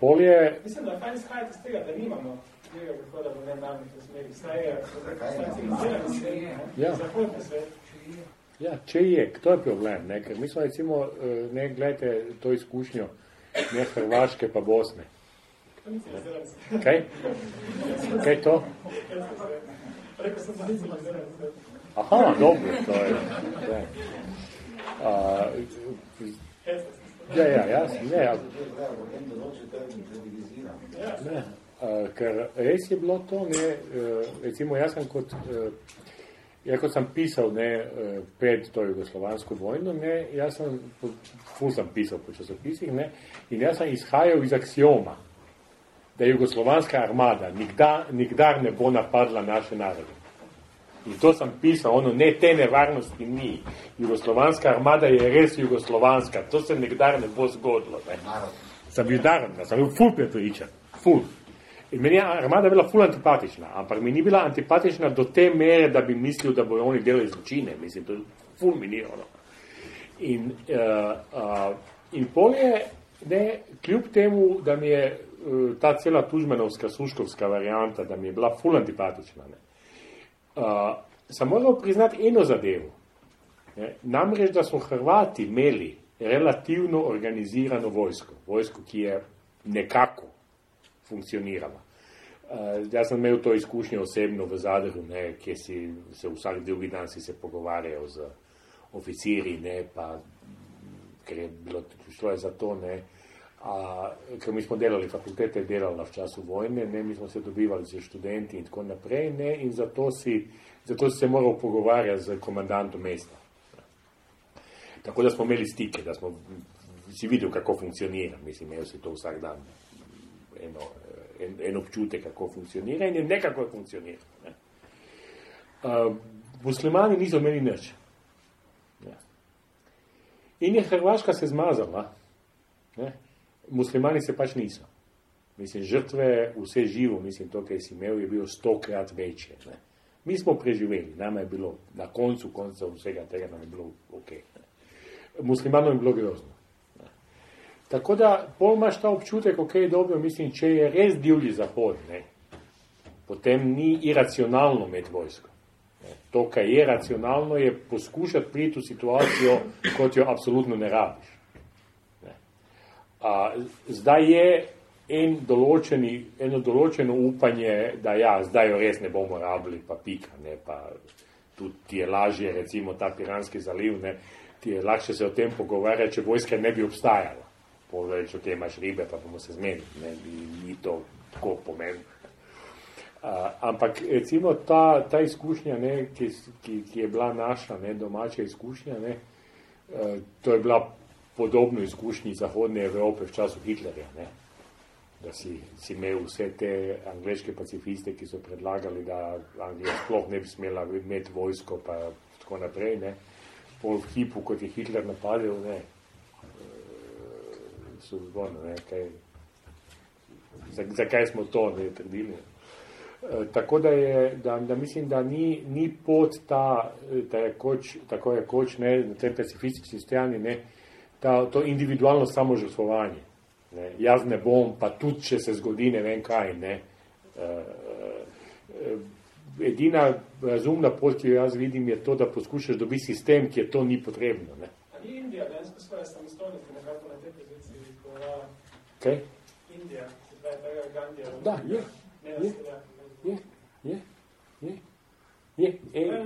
polje... Mislim, da fajn izhajati z tega, da nimamo tega prihoda v mednarodnih razmerih. Saj je, ja. zahodni svet. Ja, če je, to je problem, ne? ker mi smo recimo, ne gledajte to izkušnjo, ne Hrvaške pa Bosne. Kaj? Kaj je to? Rekao sem, da ni civilizirani svet. Aha, dobro, to je. je. Uh, Ja, ja, jaz, ne, ja. ne. Uh, ker res je bilo to, ne, uh, recimo jaz sem kot, ja, kot sem pisal ne, pred to jugoslovansko vojno, ne, jaz sem, ful sem pisal po časopisih, ne, in jaz sem izhajal iz aksioma, da jugoslovanska armada nikdar, nikdar ne bo napadla naše narode. In to sem pisal, ono, ne, te nevarnosti ni. Jugoslovanska armada je res jugoslovanska, to se nekdar ne bo zgodilo. Ne. Sem bil naravna, sem bil ful prepričan, ful. In meni je armada bila ful antipatična, ampak mi ni bila antipatična do te mere, da bi mislil, da bojo oni delali zločine, mislim, to ful mi ni ono. In, uh, uh, in polje, ne, kljub temu, da mi je uh, ta cela tužmenovska, suškovska varianta, da mi je bila ful antipatična, ne, Uh, Sam moramo priznati eno zadevo. Ne? Namreč, da so Hrvati imeli relativno organizirano vojsko, vojsko, ki je nekako funkcionirala. Uh, jaz sem imel to izkušnjo osebno v Zadru, ne, kjer si se vsak drugi dan si se pogovarjal z oficiri, ne, pa ker je bilo šlo je za to, ne, a, ker mi smo delali, fakultete je delala v času vojne, ne, mi smo se dobivali z študenti in tako naprej, ne, in zato si, zato si se moral pogovarjati z komandantom mesta. Tako da smo imeli stike, da smo si videli, kako funkcionira, mislim, imel si to vsak dan, eno, en, en občutek, kako funkcionira in je nekako funkcionira. Ne. Uh, muslimani niso imeli nič. Ja. In je Hrvaška se zmazala. Ne. Muslimani se pač niso. Mislim, žrtve, vse živo, mislim, to, kar si imel, je bilo stokrat večje. Ne. Mi smo preživeli, nama je bilo na koncu, konca vsega tega nam je bilo ok. Ne. Muslimanom je bilo grozno. Ne. Tako da, pol imaš ta občutek, ok, dobro, mislim, če je res divji zahod, ne, potem ni iracionalno imeti vojsko. Ne. To, kar je racionalno, je poskušati priti v situacijo, kot jo absolutno ne rabiš. A, zdaj je en določeni, eno določeno upanje, da ja, zdaj jo res ne bomo rabili, pa pika, ne, pa tudi ti je lažje, recimo ta piranski zaliv, ne, ti je lahko se o tem pogovarjati, če vojska ne bi obstajala. Povedali, če te imaš ribe, pa bomo se zmenili, ne, ni, ni to tako pomembno. Uh, ampak recimo ta, ta izkušnja, ne, ki, ki, ki je bila naša ne, domača izkušnja, ne, uh, to je bila podobno izkušnji Zahodne Evrope v času Hitlerja, ne? da si, si imel vse te angliške pacifiste, ki so predlagali, da Anglija sploh ne bi smela imeti vojsko, pa tako naprej. Ne? Pol v hipu, kot je Hitler napadel, ne? Eh, so zgodno, ne? Kaj, zakaj smo to ne trdili. E, tako da, je, da, da mislim, da ni, ni pot ta, da je koč, tako je koč, ne, na tem pacifistični strani, ne, ta, to individualno samožrtvovanje. Ne. Jaz ne bom, pa tudi, če se zgodi ne vem kaj. Ne. Uh, edina razumna pot, ki jo jaz vidim, je to, da poskušaš dobiti sistem, ki je to ni potrebno. Ne. Ali Indija dejansko svoje samostojnosti nekako na te poziciji izkovala? Kaj? Indija, se pravi tega Gandija. Da, je. Je. Je. Je. Je. Je, e,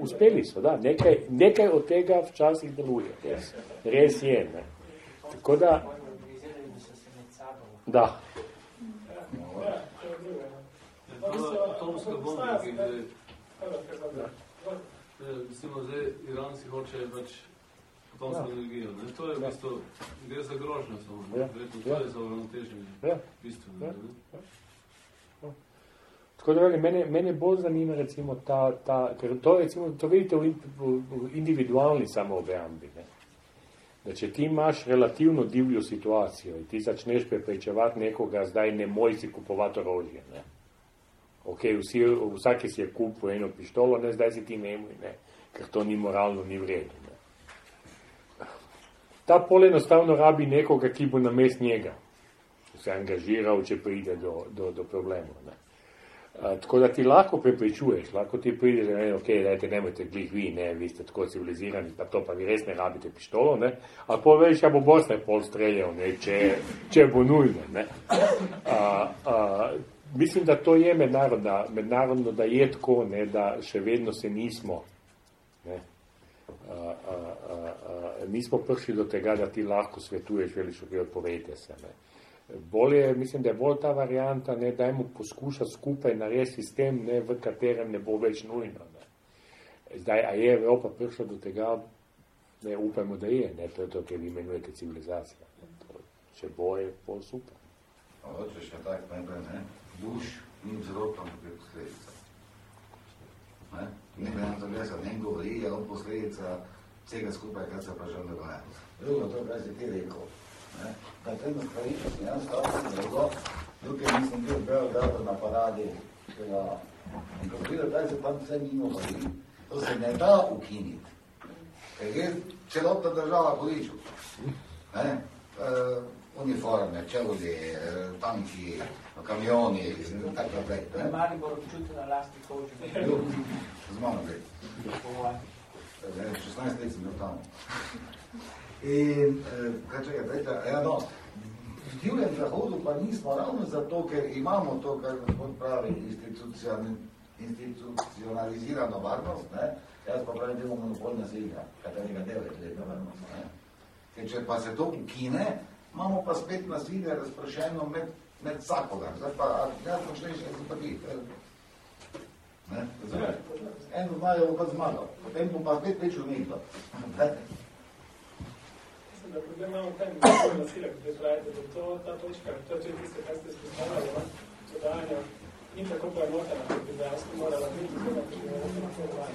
uspeli so, da, nekaj, nekaj od tega včasih deluje, res, res je. Ne. Tako da, da. Mislimo, zdaj Iran si hoče pač atomsko ja. energijo. Ne? To je v bistvu, gre za grožnjo samo. Ja. To je za uravnoteženje. Bistveno. Ja. Tako da veli, mene, mene bolj zanima recimo ta, ta ker to, recimo, to vidite v, v, v individualni samoobrambi. Da če ti imaš relativno divjo situacijo in ti začneš preprečevati nekoga, zdaj ne moj si kupovati orožje. Ne? Ok, vsi, vsake si je kupil eno pištolo, ne, zdaj si ti ne moj, ne? ker to ni moralno, ni vredno. Ne? Ta pol enostavno rabi nekoga, ki bo na mest njega se angažiral, če pride do, do, do problemov. Tako da ti lahko prepričuješ, lahko ti pride, da ne, okay, dajte, nemojte glih vi, ne, vi ste tako civilizirani, pa to pa vi res ne rabite pištolo, ne, a pol veš, ja bo Bosne pol streljal, ne, če, če bo nujno, ne. A, a, mislim, da to je mednarodno, mednarodno, da je tako, ne, da še vedno se nismo, ne, a, a, a, a, nismo prišli do tega, da ti lahko svetuješ, veliš, ok, odpovejte se, ne bolje, mislim, da je bolj ta varianta, ne, dajmo poskušati skupaj narediti sistem, ne, v katerem ne bo več nujno. Ne. Zdaj, a je Evropa prišla do tega, ne, upajmo, da je, ne, to je to, kar vi imenujete civilizacija. Ne, to, če bo, je pol super. Če še tak ne, ne, duš ni vzrokom, kot je posledica. Ne, ne, ne, ne, ne, govori, je posledica vsega skupaj, kar se pa že dogaja. Drugo, to, kar si ti rekel, da te na pravičnosti, jaz stavljam drugo, tukaj nisem bil bil dobro na paradi, tega, in ko pride, taj se tam vse mimo vodi, to se ne da ukiniti. Ker je celotna država količu. Ne? E, uniforme, čevlji, tanki, kamioni in tako naprej. Mali bo občutil na lasti koži. Z mano gre. 16 let sem bil tam. In, kaj čekaj, dajte, ja no, v divljem zahodu pa nismo ravno zato, ker imamo to, kar gospod pravi, institucionalizirano varnost, ne? jaz pa pravim, da imamo monopolna silika, katerega devet letna varnost. Ne? Ker če pa se to ukine, imamo pa spet nasilje razprašeno med, med vsakogar. Zdaj pa, jaz počneš, jaz pa ti. Ne? Zdaj, eno znajo bo pa zmagal, potem bo pa spet večjo nekdo. Mislim, da problem imamo tem, da je nasilje, kot pravite, da to, ta točka, to je tiste, kar ste spostavljali, dodajanje, in tako pa je notena, da bi dejansko morala biti, da bi morala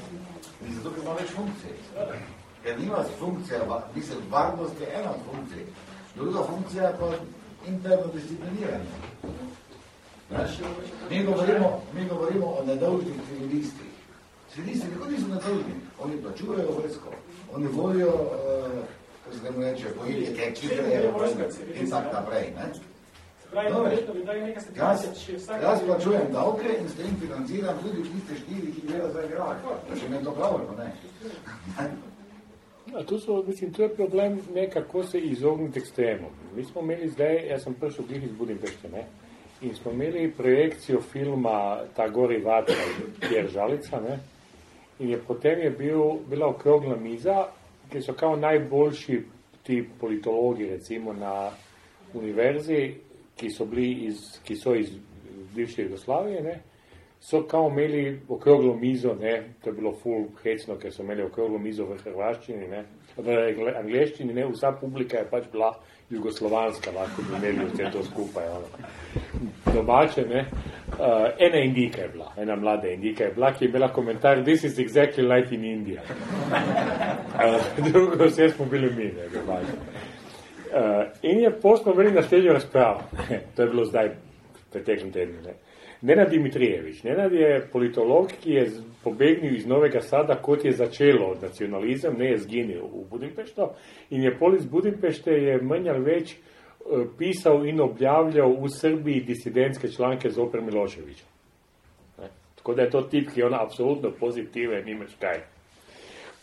biti. Zato, ker ima več funkcij. Ker nima funkcija, mislim, varnost je ena funkcija. Druga funkcija je pa interno discipliniranje. Mi govorimo, mi govorimo o nedolžnih civilistih. Civilisti nikoli niso nedolžni. Oni plačujejo vojsko. Oni volijo, uh, kako se ne reče, politike, ki grejo in tak naprej. Ne? Jaz, jaz plačujem davke in s tem financiram tudi tiste štiri, ki grejo za igrak. Če me to pravi, pa ne. A tu so, mislim, to je problem ne, kako se izogniti ekstremom. Mi smo imeli zdaj, jaz sem prišel glih iz Budimpešte, ne, in smo imeli projekcijo filma Ta gori vatra, kjer žalica, ne, in je potem je bil, bila okrogla miza, ki so kao najboljši ti politologi, recimo, na univerzi, ki so bili iz, ki so iz bivše Jugoslavije, ne, so kao imeli okroglo mizo, ne, to je bilo full hecno, ker so imeli okroglo mizo v hrvaščini, ne, v angleščini, ne, vsa publika je pač bila jugoslovanska, lahko bi imeli vse to skupaj, ono. Domače, ne, uh, ena indika je bila, ena mlada indika je bila, ki je imela komentar, this is exactly like in India. uh, <laughs> drugo, vse smo bili mi, ne, domače. Uh, in je posto imeli naslednjo razpravo, <laughs> to je bilo zdaj, preteklem tednu, ne. Nenad Dimitrijevič. Nenad je politolog, ki je pobegnil iz Novega Sada, kot je začelo nacionalizem, ne je zginil v Budimpešto in je pol iz Budimpešte je manj ali več uh, pisal in objavljal v Srbiji disidentske članke z Oper Miloševiča. Tako da je to tip, ki je ona absolutno pozitive, nimaš kaj.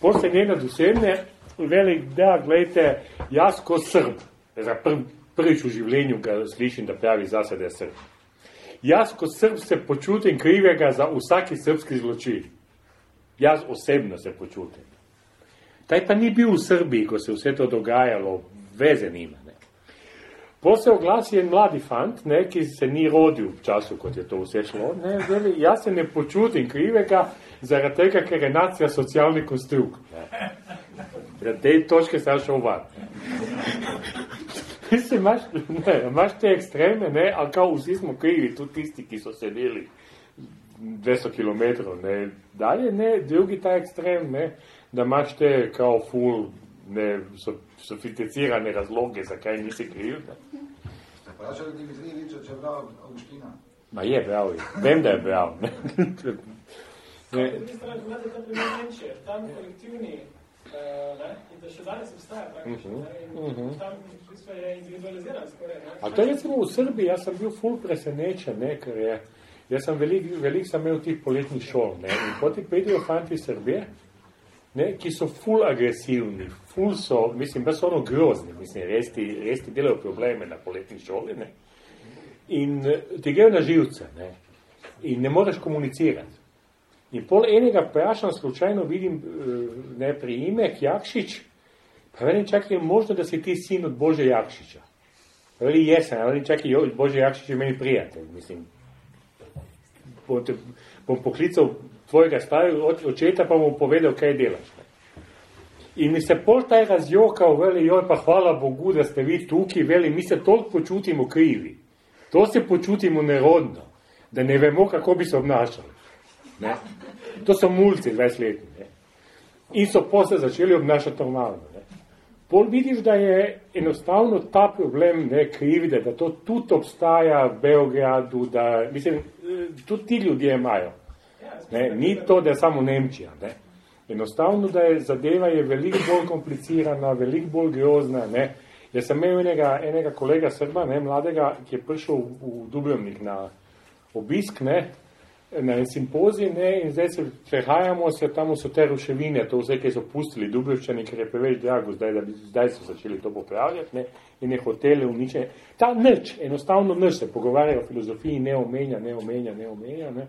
Poslije Nenad vsebne, velik, da, gledajte, jaz kot Srb, prv, prvič v življenju ga slišim, da pravi zase, da je Srb. Jaz kot srb se počutim krivega za vsaki srbski zločin. Jaz osebno se počutim. Taj pa ni bil v Srbiji, ko se vse to dogajalo, veze nima. Ne. Po se oglasi en mladi fant, ne, ki se ni rodil v času, kot je to vse šlo. Ne, veli, jaz se ne počutim krivega zaradi tega, ker je nacija socialni konstrukt. Zaradi te točke sem šel van. Mislim, imaš, ne, imaš te ekstreme, ne, ali kao vsi smo krivi, tudi tisti, ki so sedeli 200 km, ne, dalje, ne, drugi ta ekstrem, ne, da imaš te kao ful, ne, so, sofisticirane razloge, zakaj nisi kriv, ne. Vprašali Dimitrijeviča, če je bral Augustina? Ma je bral, vem, da je bral, ne. <laughs> ne. Po drugi strani, imate ta primer Nemčije, tam kolektivni Uh, ne, in da še danes obstaja praktično. Uh -huh. uh -huh. Tam v bistvu je individualiziran skoraj. Ne. A to je recimo v Srbiji, jaz sem bil ful presenečen, ne, ker je, jaz sem velik, velik sem imel tih poletnih šol, ne, in poti pridijo fanti Srbije, ne, ki so ful agresivni, ful so, mislim, da so ono grozni, mislim, res ti, res ti delajo probleme na poletni šoli, ne, in ti grejo na živce, ne, in ne moreš komunicirati. In pol enega vprašam, slučajno vidim eh, ne priimek Jakšič, pa veli, čakaj, je možno, da si ti sin od Bože Jakšiča. Pa veli, jesem, veli, čakaj, Bože Jakšič je meni prijatelj, mislim. Bom, te, bom poklical tvojega starega očeta, pa bom povedal, kaj delaš. In mi se pol taj razjokal, veli, joj, pa hvala Bogu, da ste vi tukaj, veli, mi se toliko počutimo krivi. To se počutimo nerodno, da ne vemo, kako bi se obnašali. Ne? To so mulci 20-letni. Ne? In so posle začeli obnašati normalno. Ne? Pol vidiš, da je enostavno ta problem ne, krivide, da to tudi obstaja v Beogradu, da, mislim, tudi ti ljudje imajo. Ne? Ni to, da je samo Nemčija. Ne? Enostavno, da je zadeva je veliko bolj komplicirana, veliko bolj grozna. Ne? Jaz sem imel enega, enega kolega Srba, ne, mladega, ki je prišel v, v Dubrovnik na obisk, ne, na en simpozij, ne, in zdaj se prehajamo, se tam so te ruševine, to vse, ki so pustili Dubrovčani, ker je preveč drago, zdaj, da bi, zdaj so začeli to popravljati, ne, in je hotele uničene. Ta nič, enostavno nič se pogovarja o filozofiji, ne omenja, ne omenja, ne omenja, ne.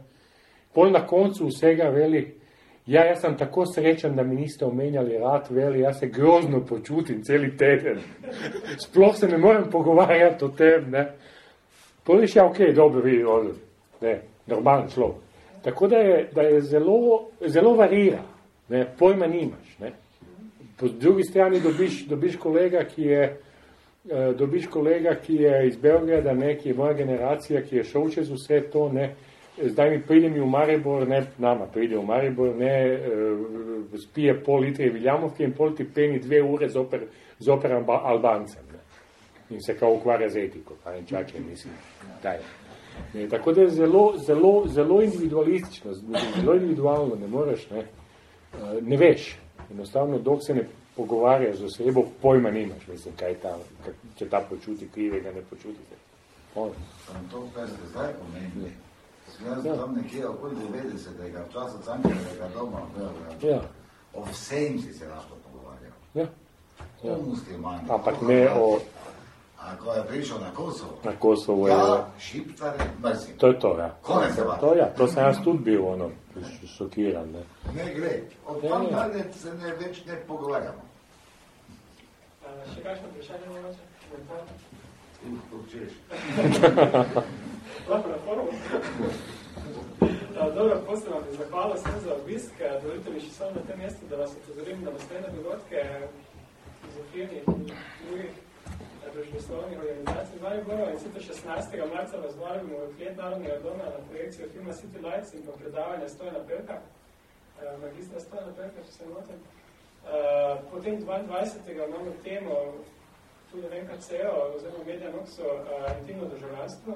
Pol na koncu vsega veli, Ja, jaz sem tako srečen, da mi niste omenjali rad, veli, jaz se grozno počutim celi teden. <laughs> Sploh se ne morem pogovarjati o tem, ne. Poliš, ja, ok, dobro, vi, ne, normalen človek. Tako da je, da je zelo, zelo varira, ne, pojma nimaš, ne. Po drugi strani dobiš, dobiš kolega, ki je, uh, dobiš kolega, ki je iz Belgrada, ne, ki je moja generacija, ki je šel čez vse to, ne, zdaj mi pride mi v Maribor, ne nama pride v Maribor, ne uh, spije pol litre Viljamovke in pol ti peni dve ure zoper, zoper Albancem. Ne. In se kao ukvarja z etiko, pa in čakaj, mislim, daj. Ne, tako da je zelo, zelo, zelo individualistično, zelo individualno, ne moreš, ne, uh, ne veš, enostavno, dok se ne pogovarjaš z osebo, pojma nimaš, mislim, kaj ta, če ta počuti krivega, ne počuti se. Sam to, kaj ste zdaj pomenili, Jaz ja. tam nekje okoli 90. v času Cankarjevega doma, ja. o vsem si se lahko pogovarjal. Ja. Ja. O muslimani. Ampak ne o... A ko je prišel na Kosovo, na Kosovo ja, je... šiptare, mrzim. To je to, ja. Konec se To, ja, to sem jaz tudi bil, ono, šokiran, ne. Ne gre, od ja, tam ja. dalje se ne več ne pogovarjamo. Še kakšno vprašanje mogoče? Uf, to češ. <laughs> Dobro, forum. Dobro, postavljam vam zahvala sem za obisk. Dovolite mi še samo na tem mestu, da vas upozorim na naslednje dogodke izofirni in drugih družboslovnih organizacij z Mariborom. In sicer 16. marca vas vabimo v klet Narodnega doma na projekcijo filma City Lights in pa predavanje Stojna Pelka, magistra Stojna Pelka, če se motim. Potem 22. imamo temo tudi v NKC-o oziroma Media Noxo intimno državljanstvo.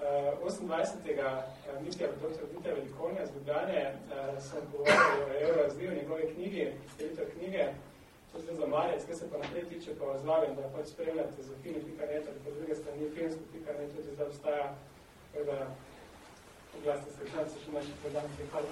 28. Eh, Mitja, dr. Mitja Velikonja z Ljubljane eh, sem govoril o Eurorazviju, njegove knjigi, stelitev knjige, to se za marec, kaj se pa naprej tiče, pa vas vabim, da pač spremljate za film.net ali po druge strani filmsko.net, tudi zdaj obstaja, da oglasite se, še naši predavniki. Hvala.